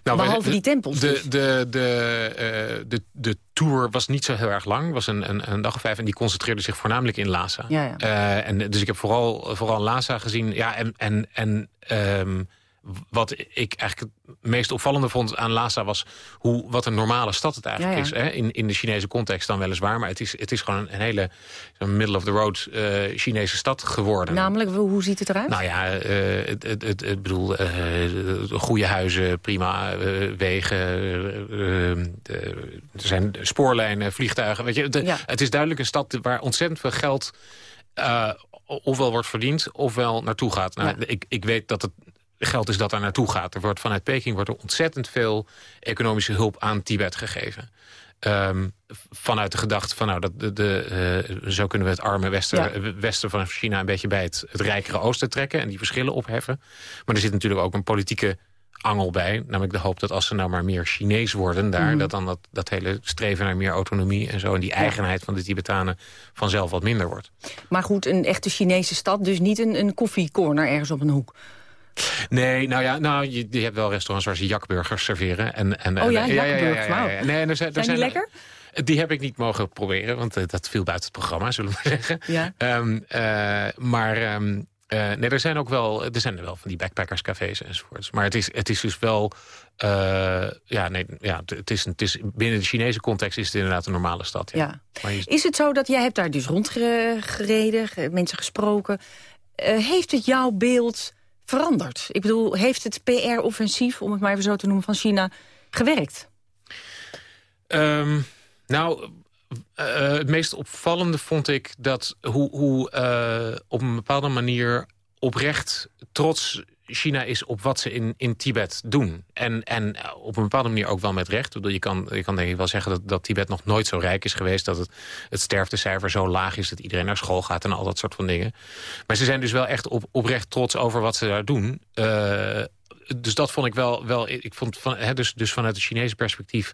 Nou, Behalve die tempels de, dus. de, de, uh, de, de tour was niet zo heel erg lang. was een, een, een dag of vijf en die concentreerde zich voornamelijk in Lhasa. Ja, ja. Uh, en, dus ik heb vooral, vooral Lhasa gezien. Ja, en, en, en um, wat ik eigenlijk het meest opvallende vond aan Lhasa... was hoe, wat een normale stad het eigenlijk ja, ja. is. Hè? In, in de Chinese context dan weliswaar. Maar het is, het is gewoon een, hele middle-of-the-road uh, Chinese stad geworden. Namelijk, hoe ziet het eruit? Nou ja, uh, het, het, het, het bedoel, uh, goede huizen, prima wegen. er zijn spoorlijnen, vliegtuigen. Weet je, de, ja. Het is duidelijk een stad waar ontzettend veel geld... ofwel wordt verdiend, ofwel naartoe gaat. Nou, Ja. ik, ik weet dat het geld is dat daar naartoe gaat. Er wordt vanuit Peking wordt er ontzettend veel economische hulp aan Tibet gegeven. Um, vanuit de gedachte van nou, dat de, de, uh, zo kunnen we het arme westen, Ja. westen van China een beetje bij het, het rijkere oosten trekken en die verschillen opheffen. Maar er zit natuurlijk ook een politieke angel bij. Namelijk de hoop dat als ze nou maar meer Chinees worden daar... Mhm. dat dan dat, dat hele streven naar meer autonomie en zo... en die eigenheid van de Tibetanen vanzelf wat minder wordt. Maar goed, een echte Chinese stad, dus niet een, een koffiecorner ergens op een hoek. Nee, nou ja, nou, je, je hebt wel restaurants waar ze jakburgers serveren. En, en, Oh ja, en, jakburgers, wauw. Nee, er zijn, er Zijn die lekker? Die heb ik niet mogen proberen, want uh, dat viel buiten het programma, zullen we zeggen. Ja. Um, uh, maar um, uh, nee, er zijn ook wel, er zijn er wel van die backpackerscafés enzovoorts. Maar het is, het is dus wel, ja, nee, ja, het is, het is, binnen de Chinese context is het inderdaad een normale stad. Ja. Ja. Maar je, Is het zo dat jij hebt daar dus rondgereden, ge- mensen gesproken. Heeft het jouw beeld veranderd? Ik bedoel, heeft het PR-offensief, om het maar even zo te noemen, van China gewerkt? Um, nou, uh, het meest opvallende vond ik dat hoe, hoe uh, op een bepaalde manier oprecht trots China is op wat ze in, in Tibet doen. En, en op een bepaalde manier ook wel met recht. Je kan, je kan denk ik wel zeggen dat, dat Tibet nog nooit zo rijk is geweest. Dat het, het sterftecijfer zo laag is dat iedereen naar school gaat en al dat soort van dingen. Maar ze zijn dus wel echt op, oprecht trots over wat ze daar doen. Uh, dus dat vond ik wel... wel ik vond van, hè, dus, dus vanuit het Chinese perspectief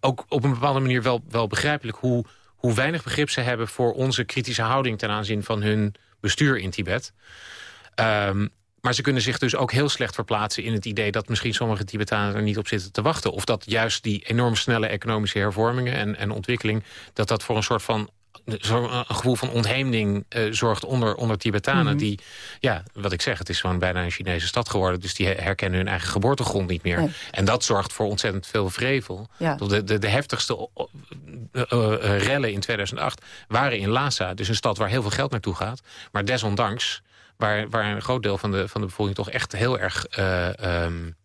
ook op een bepaalde manier wel, wel begrijpelijk... Hoe, hoe weinig begrip ze hebben voor onze kritische houding... ten aanzien van hun bestuur in Tibet. Um, maar ze kunnen zich dus ook heel slecht verplaatsen in het idee... dat misschien sommige Tibetanen er niet op zitten te wachten. Of dat juist die enorm snelle economische hervormingen en, en ontwikkeling... dat dat voor een soort van een gevoel van ontheemding uh, zorgt onder, onder Tibetanen. Mm -hmm. Die, ja, wat ik zeg, het is gewoon bijna een Chinese stad geworden. Dus die herkennen hun eigen geboortegrond niet meer. Nee. En dat zorgt voor ontzettend veel vrevel. Ja. De, de, de heftigste uh, uh, rellen in 2008 waren in Lhasa. Dus een stad waar heel veel geld naartoe gaat. Maar desondanks, waar, waar een groot deel van de, van de bevolking toch echt heel erg... Um,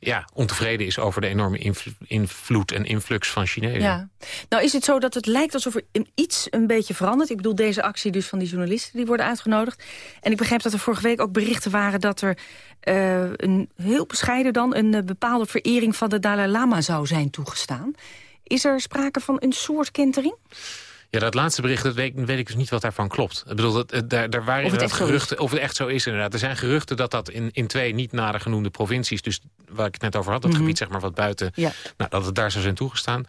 ja, ontevreden is over de enorme invlo invloed en influx van Chinezen. Ja. Nou is het zo dat het lijkt alsof er iets een beetje verandert. Ik bedoel deze actie dus van die journalisten die worden uitgenodigd. En ik begrijp dat er vorige week ook berichten waren... dat er uh, een heel bescheiden dan een uh, bepaalde verering van de Dalai Lama zou zijn toegestaan. Is er sprake van een soort kentering? Ja, dat laatste bericht, dat weet, weet ik dus niet wat daarvan klopt. Ik bedoel, dat, daar, daar waren of het geruchten, of het echt zo is inderdaad. Er zijn geruchten dat dat in, in twee niet nader genoemde provincies... dus waar ik het net over had, dat Mhm. mm -hmm. gebied zeg maar wat buiten... Ja. Nou, dat het daar zou zijn toegestaan.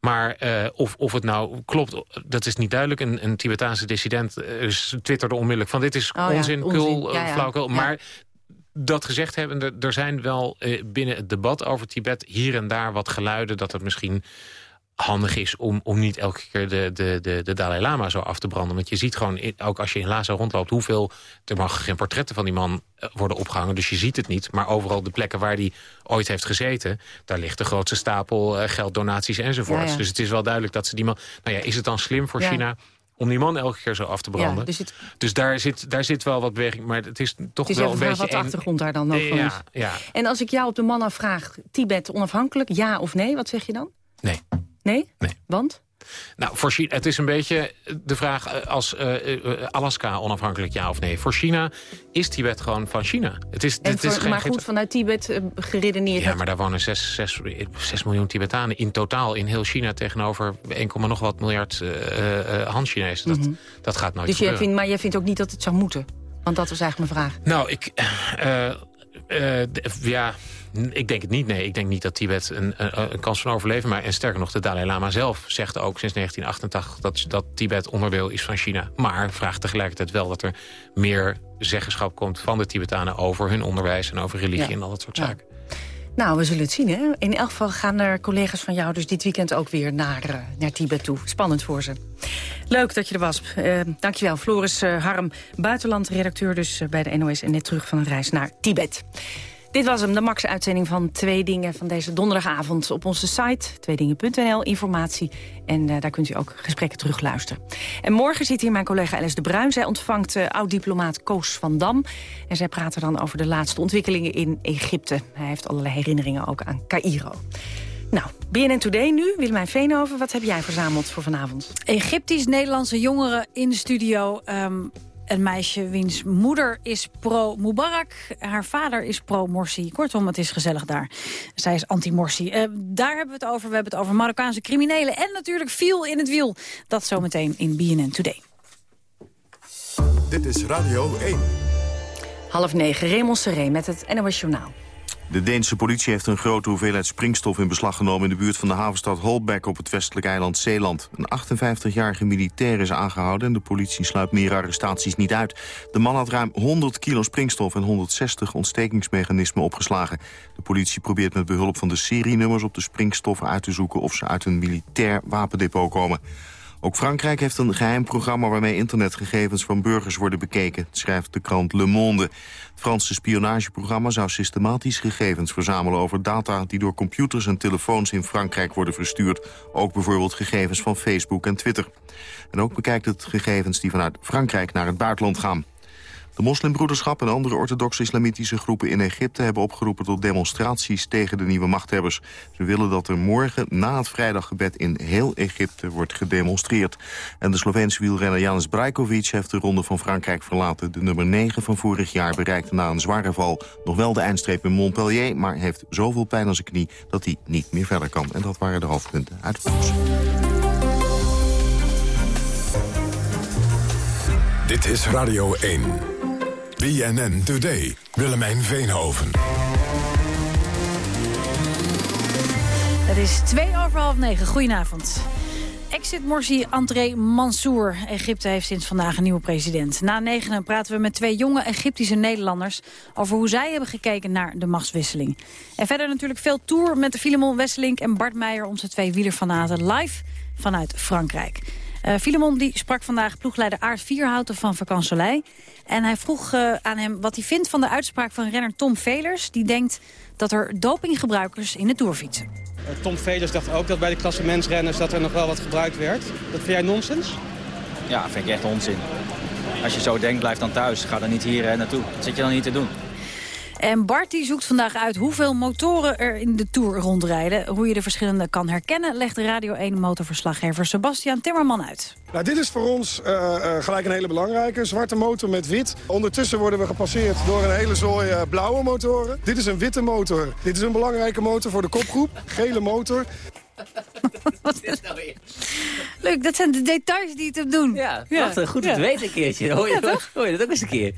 Maar uh, of, of het nou klopt, dat is niet duidelijk. Een, een Tibetaanse dissident uh, twitterde onmiddellijk van... dit is Oh, onzin, ja, kul. Ja, flauwkul. Maar dat gezegd hebbende, er zijn wel uh, binnen het debat over Tibet... hier en daar wat geluiden dat het misschien handig is om, om niet elke keer de, de, de, de Dalai Lama zo af te branden. Want je ziet gewoon, ook als je in Lhasa rondloopt... hoeveel, er mogen geen portretten van die man eh, worden opgehangen... dus je ziet het niet. Maar overal de plekken waar hij ooit heeft gezeten... daar ligt de grootste stapel eh, gelddonaties enzovoorts. Ja, ja. Dus het is wel duidelijk dat ze die man... Nou ja, is het dan slim voor Ja. China om die man elke keer zo af te branden? Ja, dus het, Dus daar zit, daar zit wel wat beweging, maar het is toch het is wel een beetje... wat de achtergrond daar dan nog van is. ja, ja, En als ik jou op de man afvraag, Tibet onafhankelijk, ja of nee? Wat zeg je dan? nee. Nee? Nee. Want? Nou, voor China, het is een beetje de vraag eh, als uh, Alaska onafhankelijk ja of nee. Voor China is Tibet gewoon van China. Het is, het is geen, maar goed, vanuit Tibet uh, geredeneerd. Ja, maar daar wonen 6, 6, 6, miljoen Tibetanen in totaal in heel China... tegenover 1, nog wat miljard Han-Chinezen. Dat, mm -hmm. dat gaat nooit dus jij vindt, Maar jij vindt ook niet dat het zou moeten? Want dat was eigenlijk mijn vraag. Nou, ik... ja... Ik denk het niet, nee. Ik denk niet dat Tibet een, een, een, kans van overleven... maar en sterker nog, de Dalai Lama zelf zegt ook sinds 1988... dat, dat Tibet onderdeel is van China. Maar vraagt tegelijkertijd wel dat er meer zeggenschap komt... van de Tibetanen over hun onderwijs en over religie en al dat soort ja. zaken. Nou, we zullen het zien, hè? In elk geval gaan er collega's van jou dus dit weekend ook weer naar, uh, naar Tibet toe. Spannend voor ze. Leuk dat je er was. Uh, dankjewel, Floris uh, Harm, buitenlandredacteur dus bij de NOS... en net terug van een reis naar Tibet. Dit was hem, de Max-uitzending van Twee Dingen van deze donderdagavond. Op onze site, tweedingen.nl, informatie. En uh, daar kunt u ook gesprekken terugluisteren. En morgen zit hier mijn collega Alice de Bruin. Zij ontvangt uh, oud-diplomaat Koos van Dam. En zij praten dan over de laatste ontwikkelingen in Egypte. Hij heeft allerlei herinneringen ook aan Cairo. Nou, BNN Today nu. Willemijn Veenhoven, wat heb jij verzameld voor vanavond? Egyptisch-Nederlandse jongeren in de studio... Um, een meisje wiens moeder is pro-Mubarak. Haar vader is pro-Morsi. Kortom, het is gezellig daar. Zij is anti-Morsi. Uh, daar hebben we het over. We hebben het over Marokkaanse criminelen. En natuurlijk viel in het wiel. Dat zometeen in BNN Today. Dit is Radio 1. Half negen, Raymond Seré met het NOS Journaal. De Deense politie heeft een grote hoeveelheid springstof in beslag genomen... in de buurt van de havenstad Holbeck op het westelijk eiland Zeeland. Een 58-jarige militair is aangehouden en de politie sluit meer arrestaties niet uit. De man had ruim 100 kilo springstof en 160 ontstekingsmechanismen opgeslagen. De politie probeert met behulp van de serienummers op de springstoffen uit te zoeken... of ze uit een militair wapendepot komen. Ook Frankrijk heeft een geheim programma waarmee internetgegevens van burgers worden bekeken, schrijft de krant Le Monde. Het Franse spionageprogramma zou systematisch gegevens verzamelen over data die door computers en telefoons in Frankrijk worden verstuurd. Ook bijvoorbeeld gegevens van Facebook en Twitter. En ook bekijkt het gegevens die vanuit Frankrijk naar het buitenland gaan. De moslimbroederschap en andere orthodoxe islamitische groepen in Egypte hebben opgeroepen tot demonstraties tegen de nieuwe machthebbers. Ze willen dat er morgen na het vrijdaggebed in heel Egypte wordt gedemonstreerd. En de Sloveense wielrenner Janis Brajkovic heeft de ronde van Frankrijk verlaten. De nummer 9 van vorig jaar bereikte na een zware val nog wel de eindstreep in Montpellier, maar heeft zoveel pijn aan zijn knie dat hij niet meer verder kan. En dat waren de hoofdpunten uit. Dit is Radio 1. BNN Today. Willemijn Veenhoven. Het is twee over half negen. Goedenavond. Exit Morsi André Mansour. Egypte heeft sinds vandaag een nieuwe president. Na negenen praten we met twee jonge Egyptische Nederlanders... over hoe zij hebben gekeken naar de machtswisseling. En verder natuurlijk veel tour met de Filemon Wesselink en Bart Meijer... onze twee wielerfanaten live vanuit Frankrijk. Uh, Filemon die sprak vandaag ploegleider Aard Vierhouten van Vacansoleil. En hij vroeg uh, aan hem wat hij vindt van de uitspraak van renner Tom Velers... die denkt dat er dopinggebruikers in de Tour fietsen. Uh, Tom Velers dacht ook dat bij de klassementsrenners dat er nog wel wat gebruikt werd. Dat vind jij nonsens? Ja, vind ik echt onzin. Als je zo denkt, blijf dan thuis. Ga dan niet hier naartoe. Dat zit je dan niet te doen. En Bart zoekt vandaag uit hoeveel motoren er in de Tour rondrijden. Hoe je de verschillende kan herkennen, legt Radio 1 motorverslaggever Sebastian Timmerman uit. Nou, dit is voor ons uh, uh, gelijk een hele belangrijke. Zwarte motor met wit. Ondertussen worden we gepasseerd door een hele zooi uh, blauwe motoren. Dit is een witte motor. Dit is een belangrijke motor voor de kopgroep. Gele motor. Wat is nou weer? Leuk, dat zijn de details die het hem doen. Ja, ja. goed het weten een keertje. Hoor je, ja, hoor je dat ook eens een keer.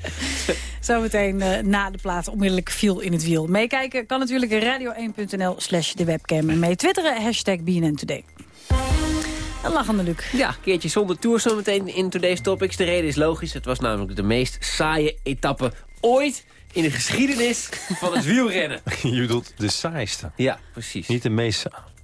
Zometeen uh, na de plaat onmiddellijk viel in het wiel. Meekijken kan natuurlijk radio1.nl slash de webcam. En mee twitteren, hashtag BNN Today. Een lachende Luc. Ja, een keertje zonder tour zometeen in Today's Topics. De reden is logisch. Het was namelijk de meest saaie etappe ooit in de geschiedenis van het wielrennen. Je bedoelt de saaiste? Ja, precies. Niet de meest... Pardon.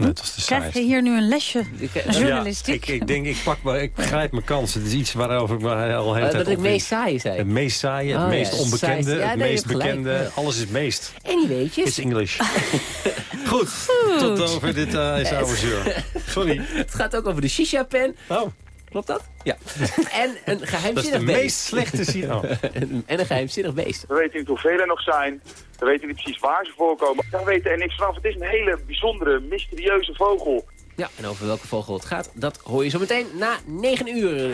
Nee, Krijg je hier nu een lesje journalistiek? Ja, ik, ik, denk, ik, pak maar, ik begrijp mijn kans. Het is iets waarover ik maar al heel uh, Dat ik meest saaie zei. Het meest saaie, het oh, meest ja, onbekende, ja, het nee, meest bekende. Alles is meest. En die weetjes. It's English. Goed, Goed, tot over dit uh, is Sorry. Het gaat ook over de shisha-pen. Oh. Klopt dat? Ja. En een geheimzinnig beest. Dat is de meest slechte sieraad. en een geheimzinnig beest. We weten niet hoeveel er nog zijn. We weten niet precies waar ze voorkomen. We weten er niks vanaf. Het is een hele bijzondere, mysterieuze vogel. Ja, en over welke vogel het gaat, dat hoor je zo meteen na 9 uur.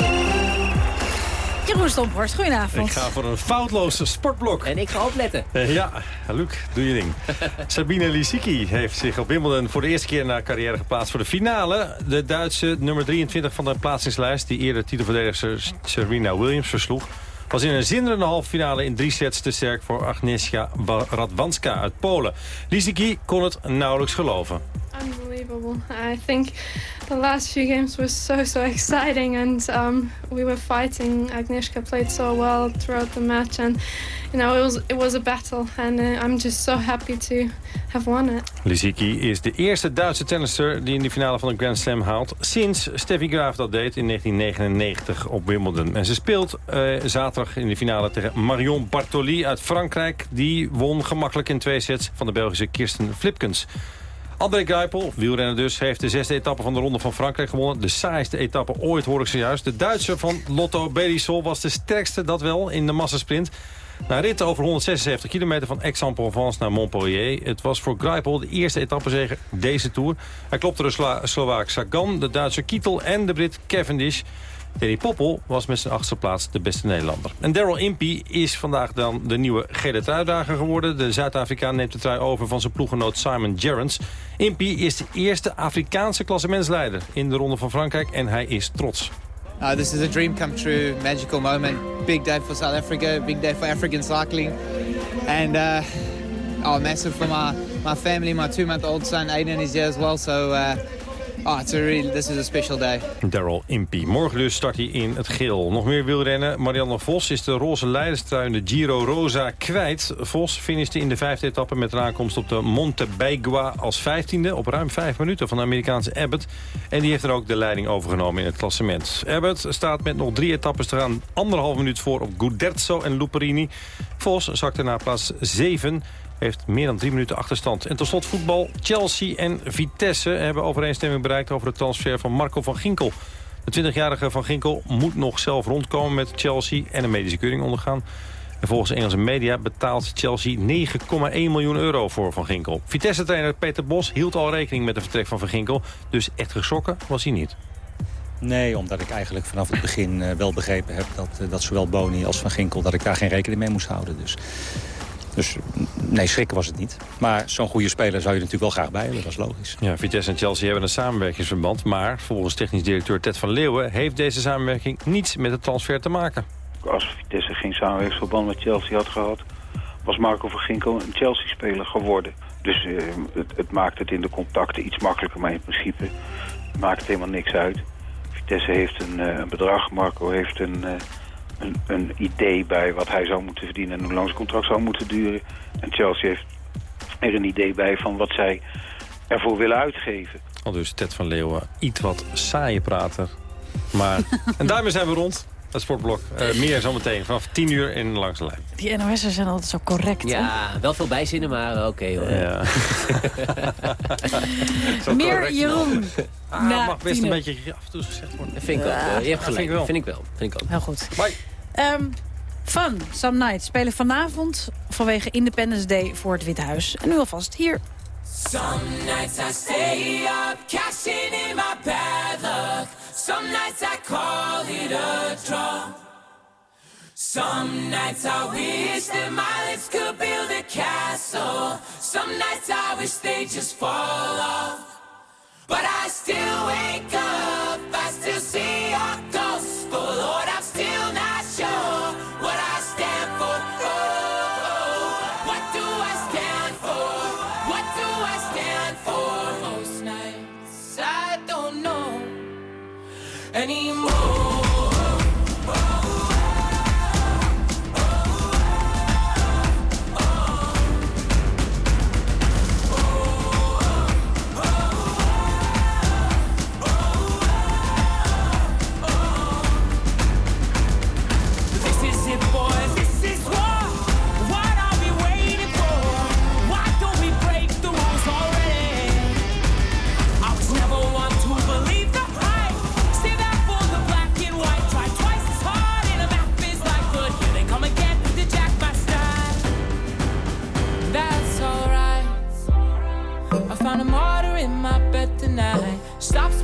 Jeroen Stomphorst, goedenavond. Ik ga voor een foutloze sportblok. En ik ga opletten. Uh, ja, Luc, doe je ding. Sabine Lisicki heeft zich op Wimbledon voor de eerste keer na carrière geplaatst voor de finale. De Duitse nummer 23 van de plaatsingslijst, die eerder titelverdedigster Serena Williams versloeg was in een zinderende halve finale in drie sets te sterk voor Agnieszka Radwanska uit Polen. Lisicki kon het nauwelijks geloven. Unbelievable. I think the last few games were so, so exciting and um, we were fighting. Agnieszka played so well throughout the match and you know, it was, it was a battle and uh, I'm just so happy to have won it. Lisicki is de eerste Duitse tennister die in de finale van de Grand Slam haalt... sinds Steffi Graaf dat deed in 1999 op Wimbledon. En ze speelt uh, zaterdag in de finale tegen Marion Bartoli uit Frankrijk. Die won gemakkelijk in twee sets van de Belgische Kirsten Flipkens. André Greipel, wielrenner dus, heeft de zesde etappe van de Ronde van Frankrijk gewonnen. De saaiste etappe ooit, hoor ik zojuist. De Duitser van Lotto Belisol was de sterkste, dat wel, in de massasprint. Na rit over 176 kilometer van Aix-en-Provence naar Montpellier. Het was voor Greipel de eerste etappezege deze Tour. Hij klopte de Slo Slovaak Sagan, de Duitse Kittel en de Brit Cavendish. Danny Poppel was met zijn achtste plaats de beste Nederlander. En Daryl Impey is vandaag dan de nieuwe gele truidager geworden. De Zuid-Afrikaan neemt de trui over van zijn ploeggenoot Simon Gerrans. Impey is de eerste Afrikaanse klassementsleider in de Ronde van Frankrijk en hij is trots. Uh, this is a dream come true, magical moment. Big day for South Africa, big day for African cycling. And uh, oh, massive for my, my family. My two-month-old son Aiden is here as well, so... Uh, Oh, it's a really, this is a special day. Daryl Impey. Morgen dus start hij in het geel. Nog meer wielrennen. Marianne Vos is de roze leiderstrui in de Giro Rosa kwijt. Vos finishte in de vijfde etappe met een aankomst op de Monte Beigua als vijftiende... op ruim vijf minuten van de Amerikaanse Abbott. En die heeft er ook de leiding overgenomen in het klassement. Abbott staat met nog drie etappes te gaan anderhalf minuut voor op Guderzo en Luperini. Vos zakte naar plaats zeven heeft meer dan drie minuten achterstand. En tot slot voetbal. Chelsea en Vitesse hebben overeenstemming bereikt... over de transfer van Marco van Ginkel. De 20-jarige Van Ginkel moet nog zelf rondkomen met Chelsea... en een medische keuring ondergaan. En volgens Engelse media betaalt Chelsea 9,1 miljoen euro voor Van Ginkel. Vitesse-trainer Peter Bos hield al rekening met de vertrek van Van Ginkel. Dus echt geschrokken was hij niet. Nee, omdat ik eigenlijk vanaf het begin eh, wel begrepen heb... dat, eh, dat zowel Boni als Van Ginkel dat ik daar geen rekening mee moest houden. Dus dus nee, schrikken was het niet. Maar zo'n goede speler zou je natuurlijk wel graag bij hebben, dat is logisch. Ja, Vitesse en Chelsea hebben een samenwerkingsverband. Maar volgens technisch directeur Ted van Leeuwen... heeft deze samenwerking niets met het transfer te maken. Als Vitesse geen samenwerkingsverband met Chelsea had gehad... was Marco van Ginkel een Chelsea-speler geworden. Dus uh, het, het, maakt het in de contacten iets makkelijker. Maar in principe maakt het helemaal niks uit. Vitesse heeft een, uh, een bedrag, Marco heeft een... Uh, een, een, idee bij wat hij zou moeten verdienen en hoe lang zijn contract zou moeten duren. En Chelsea heeft er een idee bij van wat zij ervoor willen uitgeven. Al dus Ted van Leeuwen, iets wat saaie prater. Maar, en daarmee zijn we rond. Het sportblok. Uh, meer zometeen vanaf 10 uur in Langs de Lijn. Die NOS'ers zijn altijd zo correct, Ja, wel veel bijzinnen, maar oké hoor. Ja. meer Jeroen. Ah, mag best een beetje af en toe gezegd worden. Vind ik wel. Uh, je hebt gelijk. Vind ik, vind ik wel. Vind ik ook. Heel goed. Bye. Um, Fun, Some Night spelen vanavond vanwege Independence Day voor het Witte Huis. En nu alvast hier. Some nights I stay up, cashing in my bad luck. Some nights I call it a draw. Some nights I wish that my lips could build a castle. Some nights I wish they just fall off. But I still wake up, I still see your night. Stops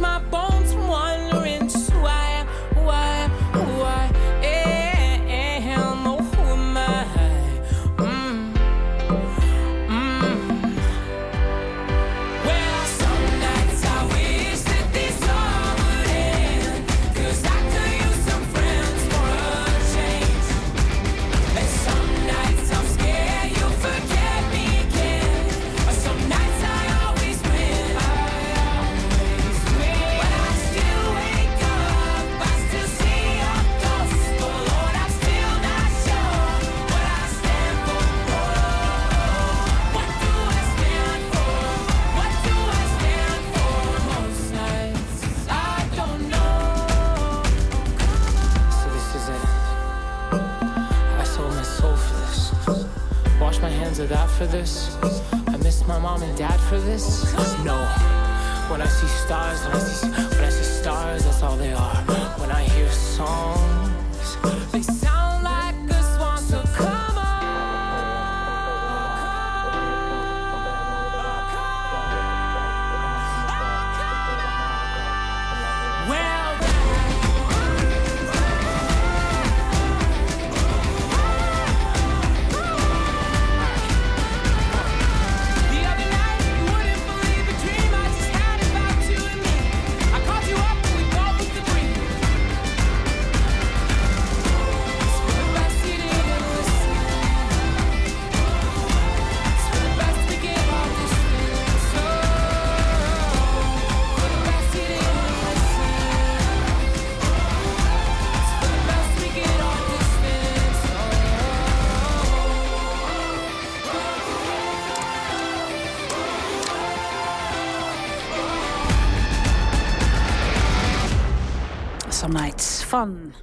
Some Nights Fun.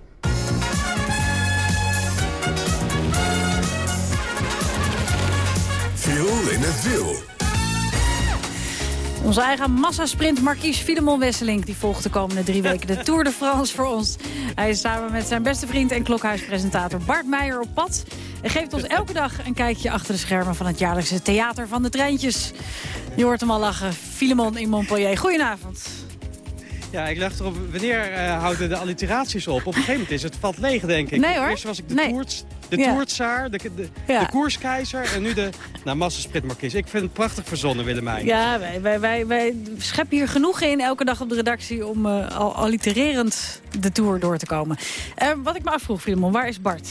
In het wiel. Onze eigen massasprint Marquise Filemon Wesseling... die volgt de komende drie weken de Tour de France voor ons. Hij is samen met zijn beste vriend en klokhuispresentator Bart Meijer op pad... en geeft ons elke dag een kijkje achter de schermen... van het jaarlijkse Theater van de Treintjes. Je hoort hem al lachen. Filemon in Montpellier. Goedenavond. Ja, ik leg erop, wanneer eh, houden de alliteraties op? Op een gegeven moment is het valt leeg, denk ik. Nee, hoor. Eerst was ik de, Nee. toerts, de Ja. toertsaar, de, de, Ja. de koerskeizer en nu de nou, massasprintmarkies. Ik vind het prachtig verzonnen, Willemijn. Ja, wij, wij, wij, wij scheppen hier genoeg in elke dag op de redactie... om eh, al allitererend de Tour door te komen. Eh, wat ik me afvroeg, Filemon, waar is Bart?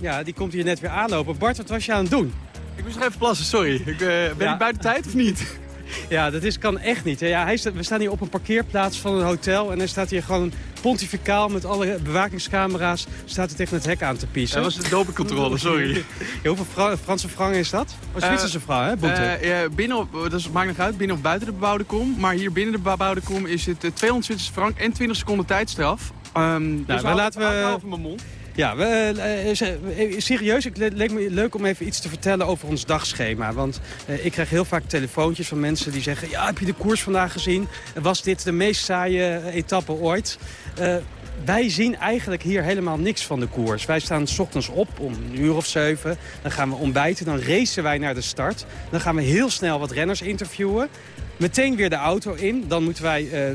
Ja, die komt hier net weer aanlopen. Bart, wat was je aan het doen? Ik moest nog even plassen, sorry. Ik, ben Ja. ik buiten tijd of niet? Ja, dat is, kan echt niet. Ja, hij staat, we staan hier op een parkeerplaats van een hotel... en hij staat hier gewoon pontificaal met alle bewakingscamera's... staat hij tegen het hek aan te piezen. Dat was de dopingcontrole, sorry. Ja, hoeveel Fra- Franse frangen is dat? Oh, Zwitserse frangen, hè? Boete. Eh, binnen op, dat maakt nog uit, binnen of buiten de bebouwde kom. Maar hier binnen de bebouwde kom is het eh, 200 Zwitserse frank en 20 seconden tijdstraf. Ehm dus Nou, hou- laten we- hou- hou even mijn mond. Ja, we, eh, eh, eh, serieus, het le- leek me leuk om even iets te vertellen over ons dagschema. Want ik krijg heel vaak telefoontjes van mensen die zeggen... ja, heb je de koers vandaag gezien? Was dit de meest saaie etappe ooit? Wij zien eigenlijk hier helemaal niks van de koers. Wij staan s ochtends op om een uur of zeven. Dan gaan we ontbijten, dan racen wij naar de start. Dan gaan we heel snel wat renners interviewen. Meteen weer de auto in. Dan moeten wij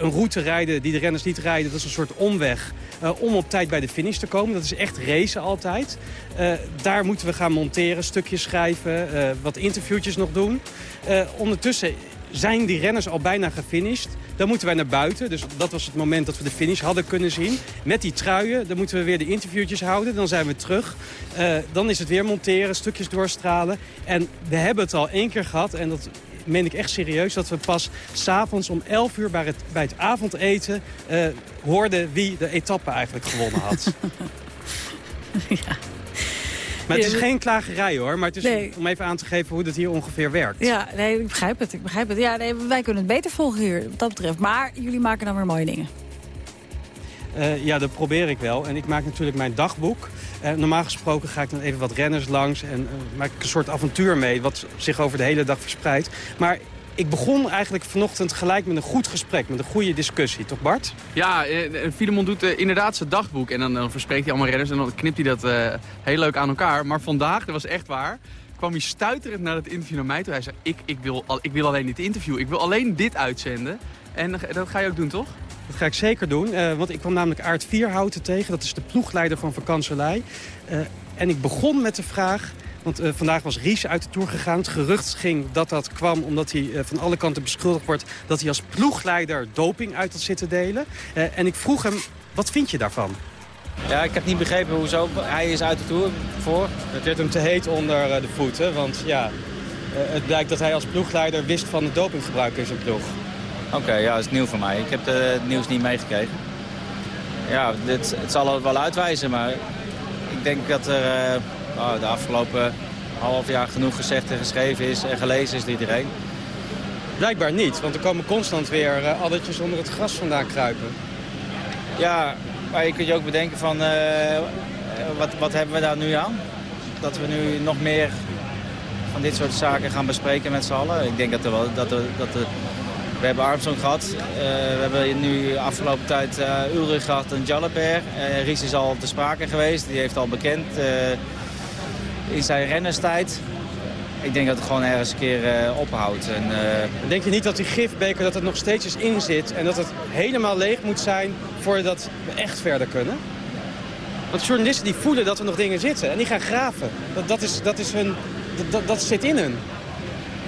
een route rijden die de renners niet rijden. Dat is een soort omweg eh, om op tijd bij de finish te komen. Dat is echt racen altijd. Eh, daar moeten we gaan monteren, stukjes schrijven, eh, wat interviewtjes nog doen. Ondertussen zijn die renners al bijna gefinished. Dan moeten wij naar buiten. Dus dat was het moment dat we de finish hadden kunnen zien. Met die truien, dan moeten we weer de interviewtjes houden. Dan zijn we terug. Dan is het weer monteren, stukjes doorstralen. En we hebben het al één keer gehad. En dat meen ik echt serieus. Dat we pas s'avonds om 11 uur bij het, bij het avondeten eh, hoorden wie de etappe eigenlijk gewonnen had. Maar het is Ja, geen klagerij hoor. Maar het is Nee. om even aan te geven hoe dat hier ongeveer werkt. Ja, nee, ik begrijp het. Ik begrijp het. Ja, nee, wij kunnen het beter volgen hier, wat dat betreft. Maar jullie maken dan weer mooie dingen. Eh, ja, dat probeer ik wel. En ik maak natuurlijk mijn dagboek. Eh, normaal gesproken ga ik dan even wat renners langs... en eh, maak ik een soort avontuur mee... wat zich over de hele dag verspreidt. Maar ik begon eigenlijk vanochtend gelijk met een goed gesprek... met een goede discussie, toch Bart? Ja, eh, Filemon doet inderdaad zijn dagboek. En dan, dan verspreekt hij allemaal renners en dan knipt hij dat heel leuk aan elkaar. Maar vandaag, dat was echt waar, kwam hij stuiterend naar het interview naar mij toe. Hij zei, ik, ik, wil, ik wil alleen dit interview, ik wil alleen dit uitzenden. En dat ga je ook doen, toch? Dat ga ik zeker doen, eh, want ik kwam namelijk Aard Vierhouten tegen. Dat is de ploegleider van Vakantselij. Eh en ik begon met de vraag... Want eh, vandaag was Ries uit de Tour gegaan. Het gerucht ging dat dat kwam omdat hij van alle kanten beschuldigd wordt... dat hij als ploegleider doping uit had zitten delen. Eh, en ik vroeg hem, wat vind je daarvan? Ja, ik heb niet begrepen hoezo. Hij is uit de Tour voor. Het werd hem te heet onder eh, de voeten, want ja... eh, het blijkt dat hij als ploegleider wist van het dopinggebruik in zijn ploeg. Oké, ja, dat is nieuw voor mij. Ik heb de- het nieuws niet meegekregen. Ja, dit, het zal het wel uitwijzen, maar ik denk dat er eh, nou, de afgelopen half jaar genoeg gezegd en geschreven is en gelezen is door iedereen. Blijkbaar niet, want er komen constant weer uh, addertjes onder het gras vandaan kruipen. Ja, maar je kunt je ook bedenken van, uh, wat, wat hebben we daar nu aan? dat we nu nog meer van dit soort zaken gaan bespreken met z'n allen. Ik denk dat er wel... Dat er, dat er, we hebben Armstrong gehad. Uh, we hebben nu afgelopen tijd uh, Ulrich gehad en Jalabert. Uh, Ries is al te sprake geweest. Die heeft al bekend in zijn rennerstijd. Ik denk dat het gewoon ergens een keer ophoudt. En, denk je niet dat die gifbeker dat het nog steeds in zit... en dat het helemaal leeg moet zijn voordat we echt verder kunnen? Want journalisten die voelen dat er nog dingen zitten en die gaan graven. Dat, dat, is, dat, is hun, dat zit in hun.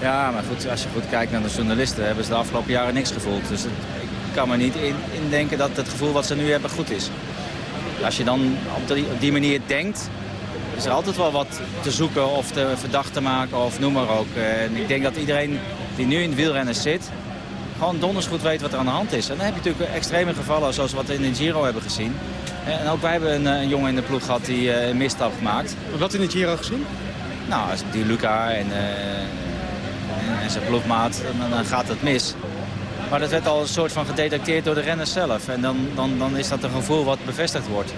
Ja, maar goed, als je goed kijkt naar de journalisten... hebben ze de afgelopen jaren niks gevoeld. Dus het, ik kan me niet indenken dat het gevoel wat ze nu hebben goed is. Als je dan op die, op die manier denkt... is er altijd wel wat te zoeken of te verdacht te maken of noem maar ook. En ik denk dat iedereen die nu in de wielrennen zit... gewoon donders goed weet wat er aan de hand is. En dan heb je natuurlijk extreme gevallen zoals wat we in de Giro hebben gezien. En ook wij hebben een, een jongen in de ploeg gehad die een misstap gemaakt. Wat in de Giro gezien? Nou, die Luca en en zijn ploegmaat, dan gaat het mis. Maar dat werd al een soort van gedetecteerd door de renners zelf. En dan, dan, dan is dat een gevoel wat bevestigd wordt.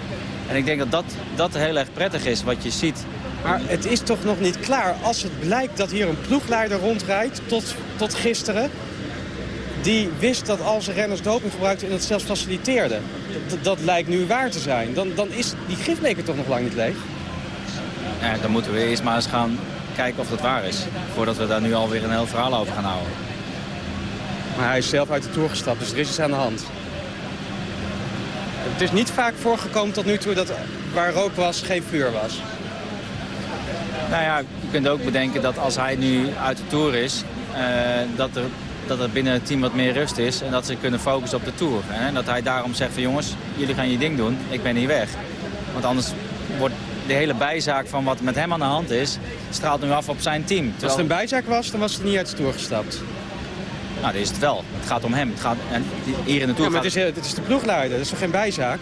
En ik denk dat, dat dat heel erg prettig is, wat je ziet. Maar het is toch nog niet klaar als het blijkt dat hier een ploegleider rondrijdt tot, tot gisteren... die wist dat al zijn renners doping gebruikten en het zelfs faciliteerde. Dat, dat lijkt nu waar te zijn. Dan, dan is die gifbeker toch nog lang niet leeg? Ja, dan moeten we eerst maar eens gaan kijken of dat waar is. Voordat we daar nu alweer een heel verhaal over gaan houden. Maar hij is zelf uit de Tour gestapt, dus er is iets aan de hand. Het is niet vaak voorgekomen tot nu toe dat waar rook was, geen vuur was. Nou ja, je kunt ook bedenken dat als hij nu uit de Tour is... Uh, dat, er, dat er binnen het team wat meer rust is en dat ze kunnen focussen op de Tour. Hè? En dat hij daarom zegt van jongens, jullie gaan je ding doen, ik ben hier weg. Want anders wordt de hele bijzaak van wat met hem aan de hand is, straalt nu af op zijn team. Terwijl... Als het een bijzaak was, dan was hij niet uit de Tour gestapt. Nou, dat is het wel. Het gaat om hem. Het gaat, en hier in de Tour ja, maar het, is, het is de ploegleider, dat is toch geen bijzaak?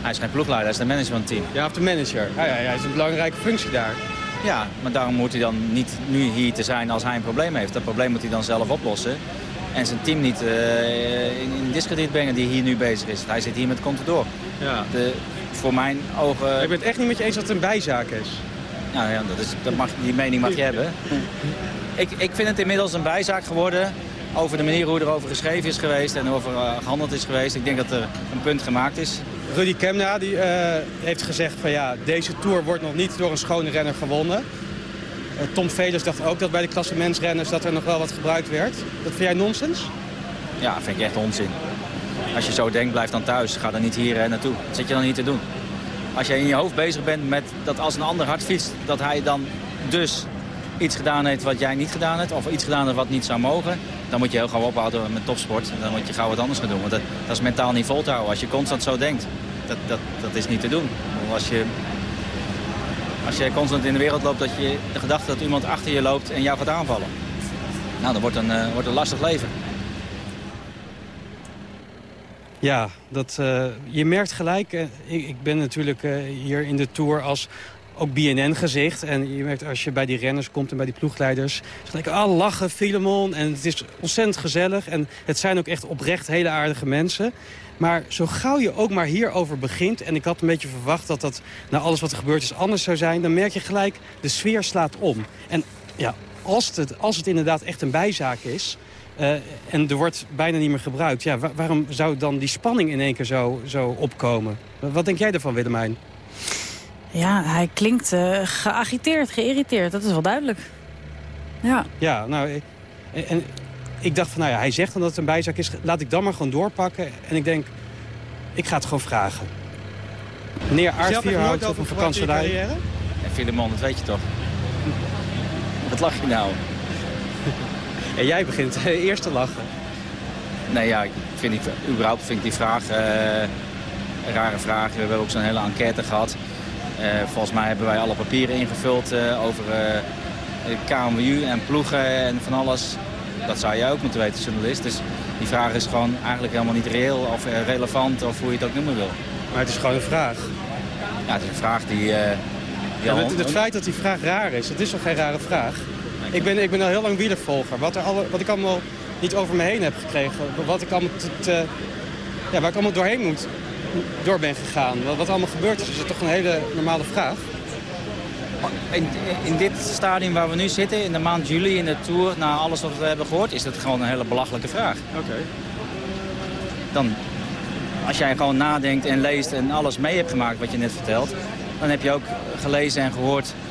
Hij is geen ploegleider, hij is de manager van het team. Ja, of de manager. Ja, ja, hij is een belangrijke functie daar. Ja, maar daarom moet hij dan niet nu hier te zijn als hij een probleem heeft. Dat probleem moet hij dan zelf oplossen. En zijn team niet uh, in, in discrediet brengen die hier nu bezig is. Hij zit hier met Contador. Ja. De, voor mijn ogen... Ik ben het echt niet met je eens dat het een bijzaak is. Nou ja, dat is, dat mag, die mening mag je hebben. Ik, ik vind het inmiddels een bijzaak geworden over de manier hoe er over geschreven is geweest en over uh, gehandeld is geweest. Ik denk dat er een punt gemaakt is. Rudy Kemna die, uh, heeft gezegd van ja, deze Tour wordt nog niet door een schone renner gewonnen. Uh, Tom Velers dacht ook dat bij de klassementsrenners dat er nog wel wat gebruikt werd. Dat vind jij nonsens? Ja, vind ik echt onzin. Als je zo denkt, blijf dan thuis. Ga dan niet hier naartoe. Wat zit je dan niet te doen? Als je in je hoofd bezig bent met dat als een ander hard fietst... dat hij dan dus iets gedaan heeft wat jij niet gedaan hebt... of iets gedaan heeft wat niet zou mogen... dan moet je heel gauw ophouden met topsport. Dan moet je gauw wat anders gaan doen. Want dat, dat is mentaal niet vol te houden. Als je constant zo denkt, dat, dat, dat is niet te doen. Als je, als je constant in de wereld loopt... dat je de gedachte dat iemand achter je loopt en jou gaat aanvallen... nou, dan wordt een, uh, wordt een lastig leven. Ja, dat, uh, je merkt gelijk, uh, ik, ik, ben natuurlijk uh, hier in de Tour als ook BNN-gezicht. En je merkt als je bij die renners komt en bij die ploegleiders... gelijk al lachen, Filemon, en het is ontzettend gezellig. En het zijn ook echt oprecht hele aardige mensen. Maar zo gauw je ook maar hierover begint... en ik had een beetje verwacht dat dat na alles wat er gebeurd is anders zou zijn... dan merk je gelijk, de sfeer slaat om. En ja, als het, als het inderdaad echt een bijzaak is... Uh, en er wordt bijna niet meer gebruikt. Ja, wa waarom zou dan die spanning in één keer zo, zo opkomen? Wat denk jij ervan, Willemijn? Ja, hij klinkt uh, geagiteerd, geïrriteerd. Dat is wel duidelijk. Ja. Ja, nou... En, en, ik dacht van, nou ja, hij zegt dan dat het een bijzaak is. Laat ik dan maar gewoon doorpakken. En ik denk, ik ga het gewoon vragen. Meneer Aardvierhout op een vakantierij. Ja, Filemon, dat weet je toch? Wat lach je nou? En jij begint eerst te lachen. Nee, ja, ik vind ik, überhaupt vind ik die vraag uh, een rare vraag. We hebben ook zo'n hele enquête gehad. Uh, volgens mij hebben wij alle papieren ingevuld uh, over KMU en ploegen en van alles. Dat zou jij ook moeten weten, journalist. Dus die vraag is gewoon eigenlijk helemaal niet reëel of relevant of hoe je het ook noemen wil. Maar het is gewoon een vraag. Ja, het is een vraag die... die ja, het, het, feit dat die vraag raar is, het is toch geen rare vraag? Ik ben, ik ben al heel lang wielervolger. Wat, er alle, wat ik allemaal niet over me heen heb gekregen. Wat ik allemaal te, ja, waar ik allemaal doorheen moet, door ben gegaan. Wat, wat allemaal gebeurd is, is het toch een hele normale vraag. In, in dit stadium waar we nu zitten, in de maand juli, in de Tour... na alles wat we hebben gehoord, is dat gewoon een hele belachelijke vraag. Oké. Dan, als jij gewoon nadenkt en leest en alles mee hebt gemaakt wat je net vertelt... dan heb je ook gelezen en gehoord eh,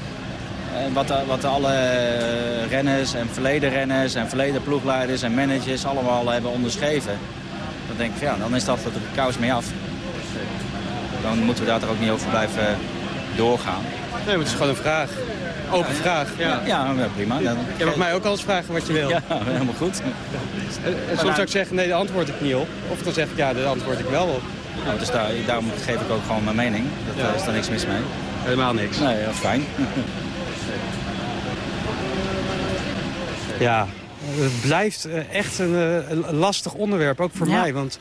wat, wat alle eh, renners en verleden renners en verleden ploegleiders en managers allemaal hebben onderschreven. Dan denk ik, van, ja, dan is dat er de kous mee af. Dan moeten we daar toch ook niet over blijven doorgaan. Nee, maar het is gewoon een vraag. Open vraag. Ja, Ja, prima. Dan, Je mag mij ook alles vragen wat je wil. Ja, helemaal goed. En, en soms zou ik zeggen, nee, daar antwoord ik niet op. Of dan zeg ik, ja, daar antwoord ik wel op. Nou, dus daar, daarom geef ik ook gewoon mijn mening. Dat Ja. eh, is daar niks mis mee. Helemaal niks. Nee, dat is fijn. Ja, het blijft eh, echt een, eh, een lastig onderwerp, ook voor Ja. mij. Want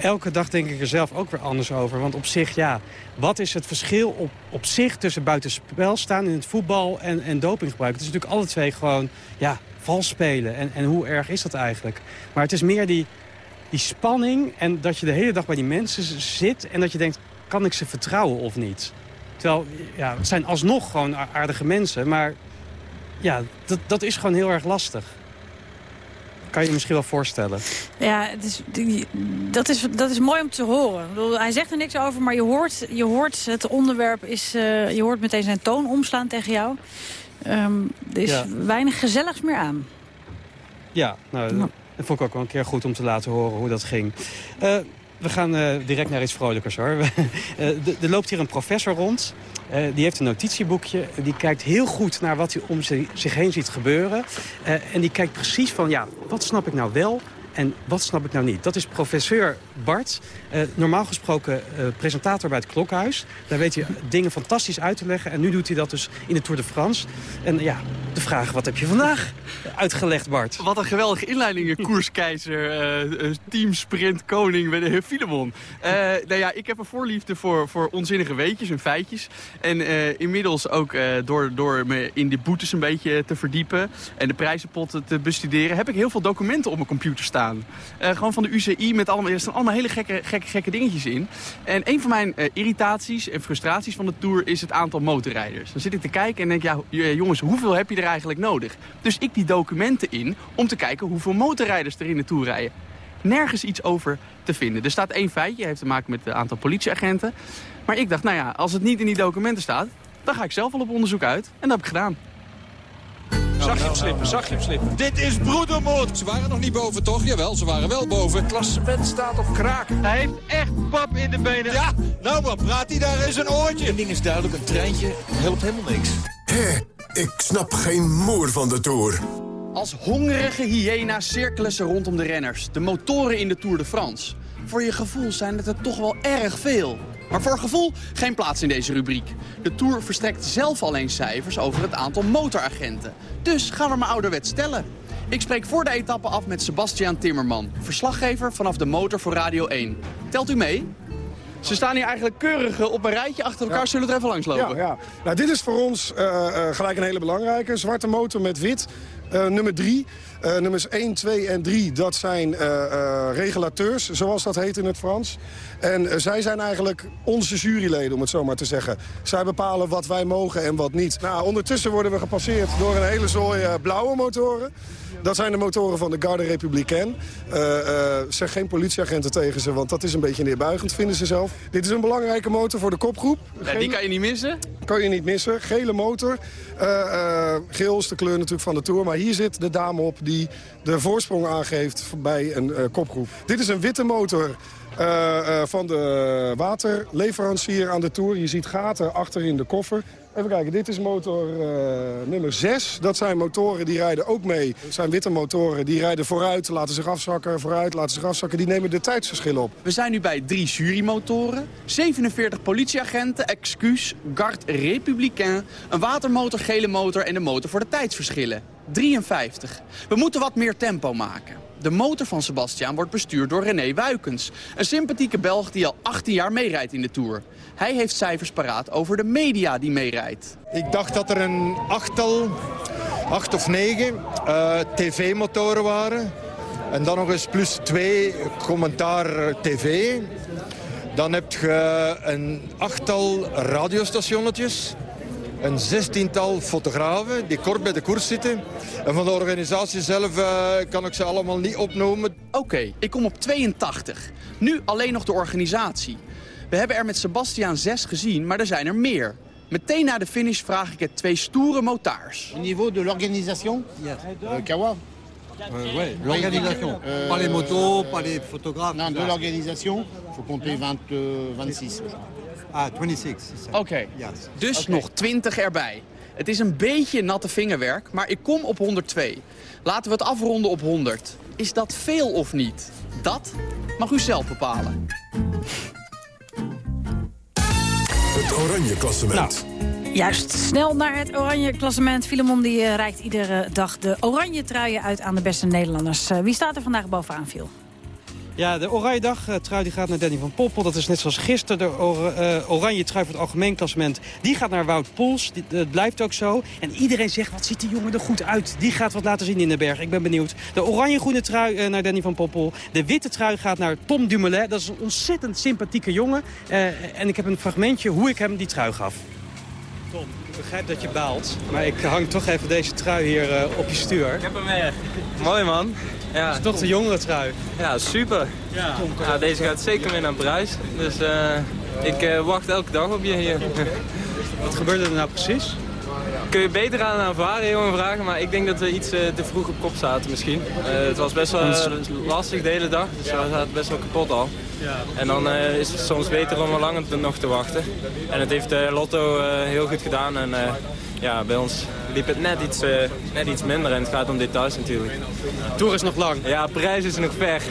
elke dag denk ik er zelf ook weer anders over. Want op zich, ja, wat is het verschil op, op zich tussen buitenspel staan in het voetbal en, en dopinggebruik? Het is natuurlijk alle twee gewoon, ja, vals spelen. En, en hoe erg is dat eigenlijk? Maar het is meer die, die spanning en dat je de hele dag bij die mensen zit... en dat je denkt, kan ik ze vertrouwen of niet? Terwijl, ja, het zijn alsnog gewoon aardige mensen, maar ja, dat, dat is gewoon heel erg lastig. Kan je je misschien wel voorstellen. Ja, het is, dat, is, dat is mooi om te horen. Ik bedoel, hij zegt er niks over, maar je hoort, je hoort het onderwerp is... eh, je hoort meteen zijn toon omslaan tegen jou. Ehm, er is Ja. weinig gezelligs meer aan. Ja, nou, dat vond ik ook wel een keer goed om te laten horen hoe dat ging. Eh, we gaan eh, direct naar iets vrolijkers hoor. Er loopt hier een professor rond. Eh, die heeft een notitieboekje. Die kijkt heel goed naar wat hij om zi- zich heen ziet gebeuren. Eh, en die kijkt precies van, ja, wat snap ik nou wel en wat snap ik nou niet? Dat is professeur Bart, eh, normaal gesproken eh, presentator bij het Klokhuis. Daar weet hij dingen fantastisch uit te leggen. En nu doet hij dat dus in de Tour de France. En ja, de vraag, wat heb je vandaag uitgelegd, Bart? Wat een geweldige inleiding, koerskeizer, eh, eh, teamsprint, koning bij de Filemon. Eh, nou ja, ik heb een voorliefde voor, voor onzinnige weetjes en feitjes. En eh, inmiddels ook door, door me in de boetes een beetje te verdiepen... en de prijzenpotten te bestuderen... heb ik heel veel documenten op mijn computer staan. Eh, gewoon van de UCI, met allemaal, er staan allemaal hele gekke, gekke, gekke dingetjes in. En een van mijn eh, irritaties en frustraties van de Tour is het aantal motorrijders. Dan zit ik te kijken en denk, ja, j- jongens, hoeveel heb je er eigenlijk nodig? Dus ik die documenten in om te kijken hoeveel motorrijders er in de Tour rijden. Nergens iets over te vinden. Er staat één feitje, heeft te maken met het aantal politieagenten. Maar ik dacht, nou ja, als het niet in die documenten staat... dan ga ik zelf wel op onderzoek uit. En dat heb ik gedaan. Zag je hem slippen, zag je hem slippen. Dit is broedermoord. Ze waren nog niet boven, toch? Jawel, ze waren wel boven. Klassement staat op kraak. Hij heeft echt pap in de benen. Ja, nou wat praat hij daar in zijn oortje. Een ding is duidelijk, een treintje helpt helemaal niks. Hé, ik snap geen moer van de Tour. Als hongerige hyena's cirkelen ze rondom de renners. De motoren in de Tour de France. Voor je gevoel zijn het er toch wel erg veel. Maar voor gevoel geen plaats in deze rubriek. De Tour verstrekt zelf alleen cijfers over het aantal motoragenten. Dus gaan we maar ouderwets stellen. Ik spreek voor de etappe af met Sebastian Timmerman. Verslaggever vanaf de motor voor Radio 1. Telt u mee? Ze staan hier eigenlijk keurig eh, op een rijtje achter elkaar. Zullen we er even langs lopen? Ja, ja. Nou, dit is voor ons eh, eh, gelijk een hele belangrijke. Zwarte motor met wit. Nummer 3. Nummers 1, 2 en 3, dat zijn eh, eh, regulateurs, zoals dat heet in het Frans. En zij zijn eigenlijk onze juryleden, om het zo maar te zeggen. Zij bepalen wat wij mogen en wat niet. Nou, ondertussen worden we gepasseerd door een hele zooi blauwe motoren. Dat zijn de motoren van de Garde Républicaine. Eh, eh, zeg geen politieagenten tegen ze, want dat is een beetje neerbuigend, vinden ze zelf. Dit is een belangrijke motor voor de kopgroep. Ja, die kan je niet missen. Kan je niet missen. Gele motor. Eh, geel is de kleur natuurlijk van de Tour. Maar hier zit de dame op die de voorsprong aangeeft bij een kopgroep. Dit is een witte motor van de waterleverancier aan de Tour. Je ziet gaten achter in de koffer. Even kijken, dit is motor eh, nummer 6. Dat zijn motoren die rijden ook mee. Dat zijn witte motoren die rijden vooruit, laten zich afzakken, vooruit, laten zich afzakken. Die nemen de tijdsverschillen op. We zijn nu bij drie jurymotoren, 47 politieagenten, excuus, garde républicain, een watermotor, gele motor en een motor voor de tijdsverschillen. 53. We moeten wat meer tempo maken. De motor van Sebastian wordt bestuurd door René Wuikens. Een sympathieke Belg die al 18 jaar meerijdt in de Tour. Hij heeft cijfers paraat over de media die meerijdt. Ik dacht dat er een achttal, acht of negen uh, tv-motoren waren. En dan nog eens plus twee commentaar tv. Dan heb je een achttal radiostationnetjes. Een zestiental fotografen die kort bij de koers zitten. En van de organisatie zelf uh, kan ik ze allemaal niet opnoemen. Oké, ik kom op 82. Nu alleen nog de organisatie. We hebben er met Sebastiaan zes gezien, maar er zijn er meer. Meteen na de finish vraag ik het twee stoere motaars. Au niveau de l'organisation, yes. uh, Kawa Euh, ouais, l'organisation. Euh, pas les motos, pas les photographes. Non, de l'organisation, il faut compter 20, euh, 26. Ah, 26. Oké, okay. yes. dus okay. nog 20 erbij. Het is een beetje natte vingerwerk, maar ik kom op 102. Laten we het afronden op 100. Is dat veel of niet? Dat mag u zelf bepalen. Het Oranje Klassement. Nou. Juist, snel naar het oranje klassement. Filemon die uh, reikt iedere dag de oranje truien uit aan de beste Nederlanders. Uh, wie staat er vandaag bovenaan, Viel? Ja, de oranje dag uh, trui die gaat naar Danny van Poppel. Dat is net zoals gisteren. De or oranje trui voor het algemeen klassement. Die gaat naar Wout Poels. Dat blijft ook zo. En iedereen zegt, wat ziet die jongen er goed uit. Die gaat wat laten zien in de berg. Ik ben benieuwd. De oranje-groene trui naar Danny van Poppel. De witte trui gaat naar Tom Dumoulin. Dat is een ontzettend sympathieke jongen. en ik heb een fragmentje hoe ik hem die trui gaf. Tom, ik begrijp dat je baalt, maar ik hang toch even deze trui hier uh, op je stuur. Ik heb hem weg. Mooi man. Ja, het is toch de jongere trui. Ja, super. Ja. ja deze gaat zeker weer naar Parijs. Dus uh, ik uh, wacht elke dag op je hier. Wat gebeurde er nou precies? Kun je beter aan een ervaren jongen vragen, maar ik denk dat we iets te vroeg op kop zaten misschien. het was best wel lastig de hele dag, dus we zaten best wel kapot al. Ja. En dan uh, is het soms beter om langer nog te wachten. En het heeft uh, Lotto uh, heel goed gedaan. En ja, bij ons liep het net iets, net iets minder. En het gaat om details natuurlijk. De Tour is nog lang. Ja, Parijs is nog ver.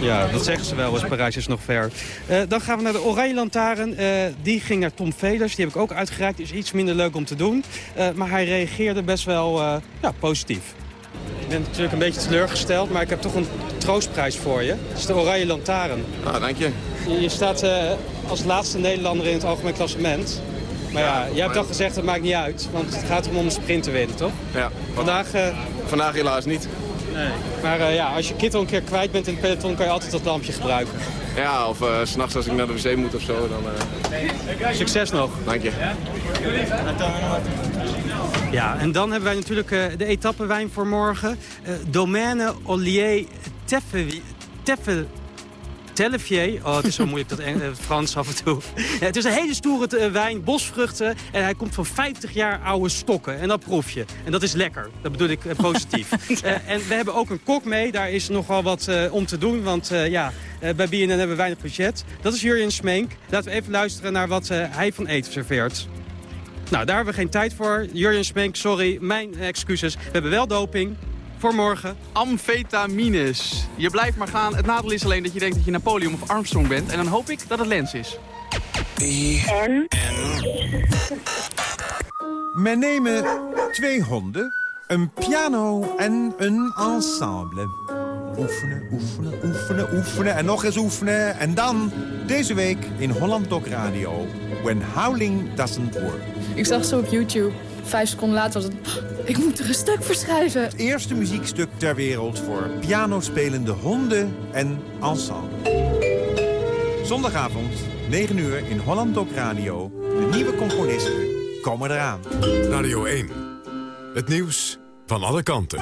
ja, dat zeggen ze wel eens. Parijs is nog ver. dan gaan we naar de Oranje Lantaarn. die ging naar Tom Velers. Die heb ik ook uitgereikt. Is iets minder leuk om te doen. maar hij reageerde best wel ja, positief. Ik ben natuurlijk een beetje teleurgesteld, maar ik heb toch een troostprijs voor je. Het is de Oranje Lantaarn. Ah, dank je. Je, je staat uh, als laatste Nederlander in het algemeen klassement. Maar ja, jij hebt toch gezegd, dat maakt niet uit. Want het gaat om een sprint te winnen, toch? Ja. Vandaag... Uh... Vandaag helaas niet. Nee. Maar uh, ja, als je kittel een keer kwijt bent in het peloton, kan je altijd dat lampje gebruiken. Ja, of uh, s'nachts als ik naar de wc moet of zo, dan... Succes nog. Dank je. Ja, en dan hebben wij natuurlijk de etappewijn voor morgen. Domaine Ollier Teffel... Oh, het is zo moeilijk dat Eng Frans af en toe. Ja, het is een hele stoere wijn, bosvruchten. En hij komt van 50 jaar oude stokken. En dat proef je. En dat is lekker. Dat bedoel ik uh, positief. ja. en we hebben ook een kok mee. Daar is nog wel wat om te doen. Want ja, bij BNN hebben we weinig budget. Dat is Jurjen Smeenk. Laten we even luisteren naar wat hij van eten serveert. Nou, daar hebben we geen tijd voor. Jurjen Smeenk, sorry, mijn excuses. We hebben wel doping. Voor morgen. Amfetamines. Je blijft maar gaan. Het nadeel is alleen dat je denkt dat je Napoleon of Armstrong bent. En dan hoop ik dat het Lens is. En? Men nemen twee honden, een piano en een ensemble. Oefenen, oefenen, oefenen, oefenen en nog eens oefenen. En dan, deze week in Holland Doc Radio, When Howling Doesn't Work. Ik zag ze op YouTube. Vijf seconden later was het... Ik moet er een stuk voor schrijven. Het eerste muziekstuk ter wereld voor pianospelende honden en ensemble. Zondagavond, 9 uur in Holland Doc Radio. De nieuwe componisten komen eraan. Radio 1. Het nieuws van alle kanten.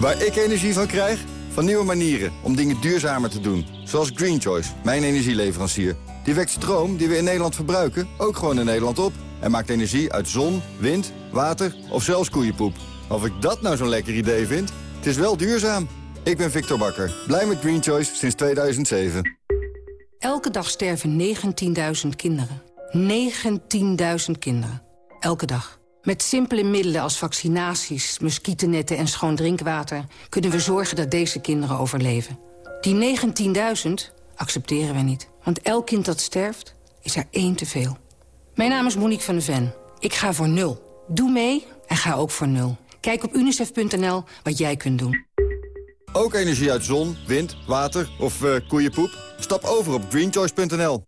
Waar ik energie van krijg? Van nieuwe manieren om dingen duurzamer te doen. Zoals Green Choice, mijn energieleverancier. Die wekt stroom die we in Nederland verbruiken ook gewoon in Nederland op. En maakt energie uit zon, wind, water of zelfs koeienpoep. Of ik dat nou zo'n lekker idee vind? Het is wel duurzaam. Ik ben Victor Bakker, blij met Green Choice sinds 2007. Elke dag sterven 19.000 kinderen. 19.000 kinderen. Elke dag. Met simpele middelen als vaccinaties, muggennetten en schoon drinkwater... kunnen we zorgen dat deze kinderen overleven. Die 19.000 accepteren we niet. Want elk kind dat sterft, is er één te veel. Mijn naam is Monique van de Ven. Ik ga voor nul. Doe mee en ga ook voor nul. Kijk op unicef.nl wat jij kunt doen. Ook energie uit zon, wind, water of uh, koeienpoep? Stap over op greenchoice.nl.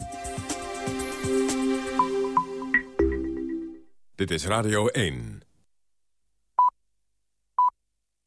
Dit is Radio 1.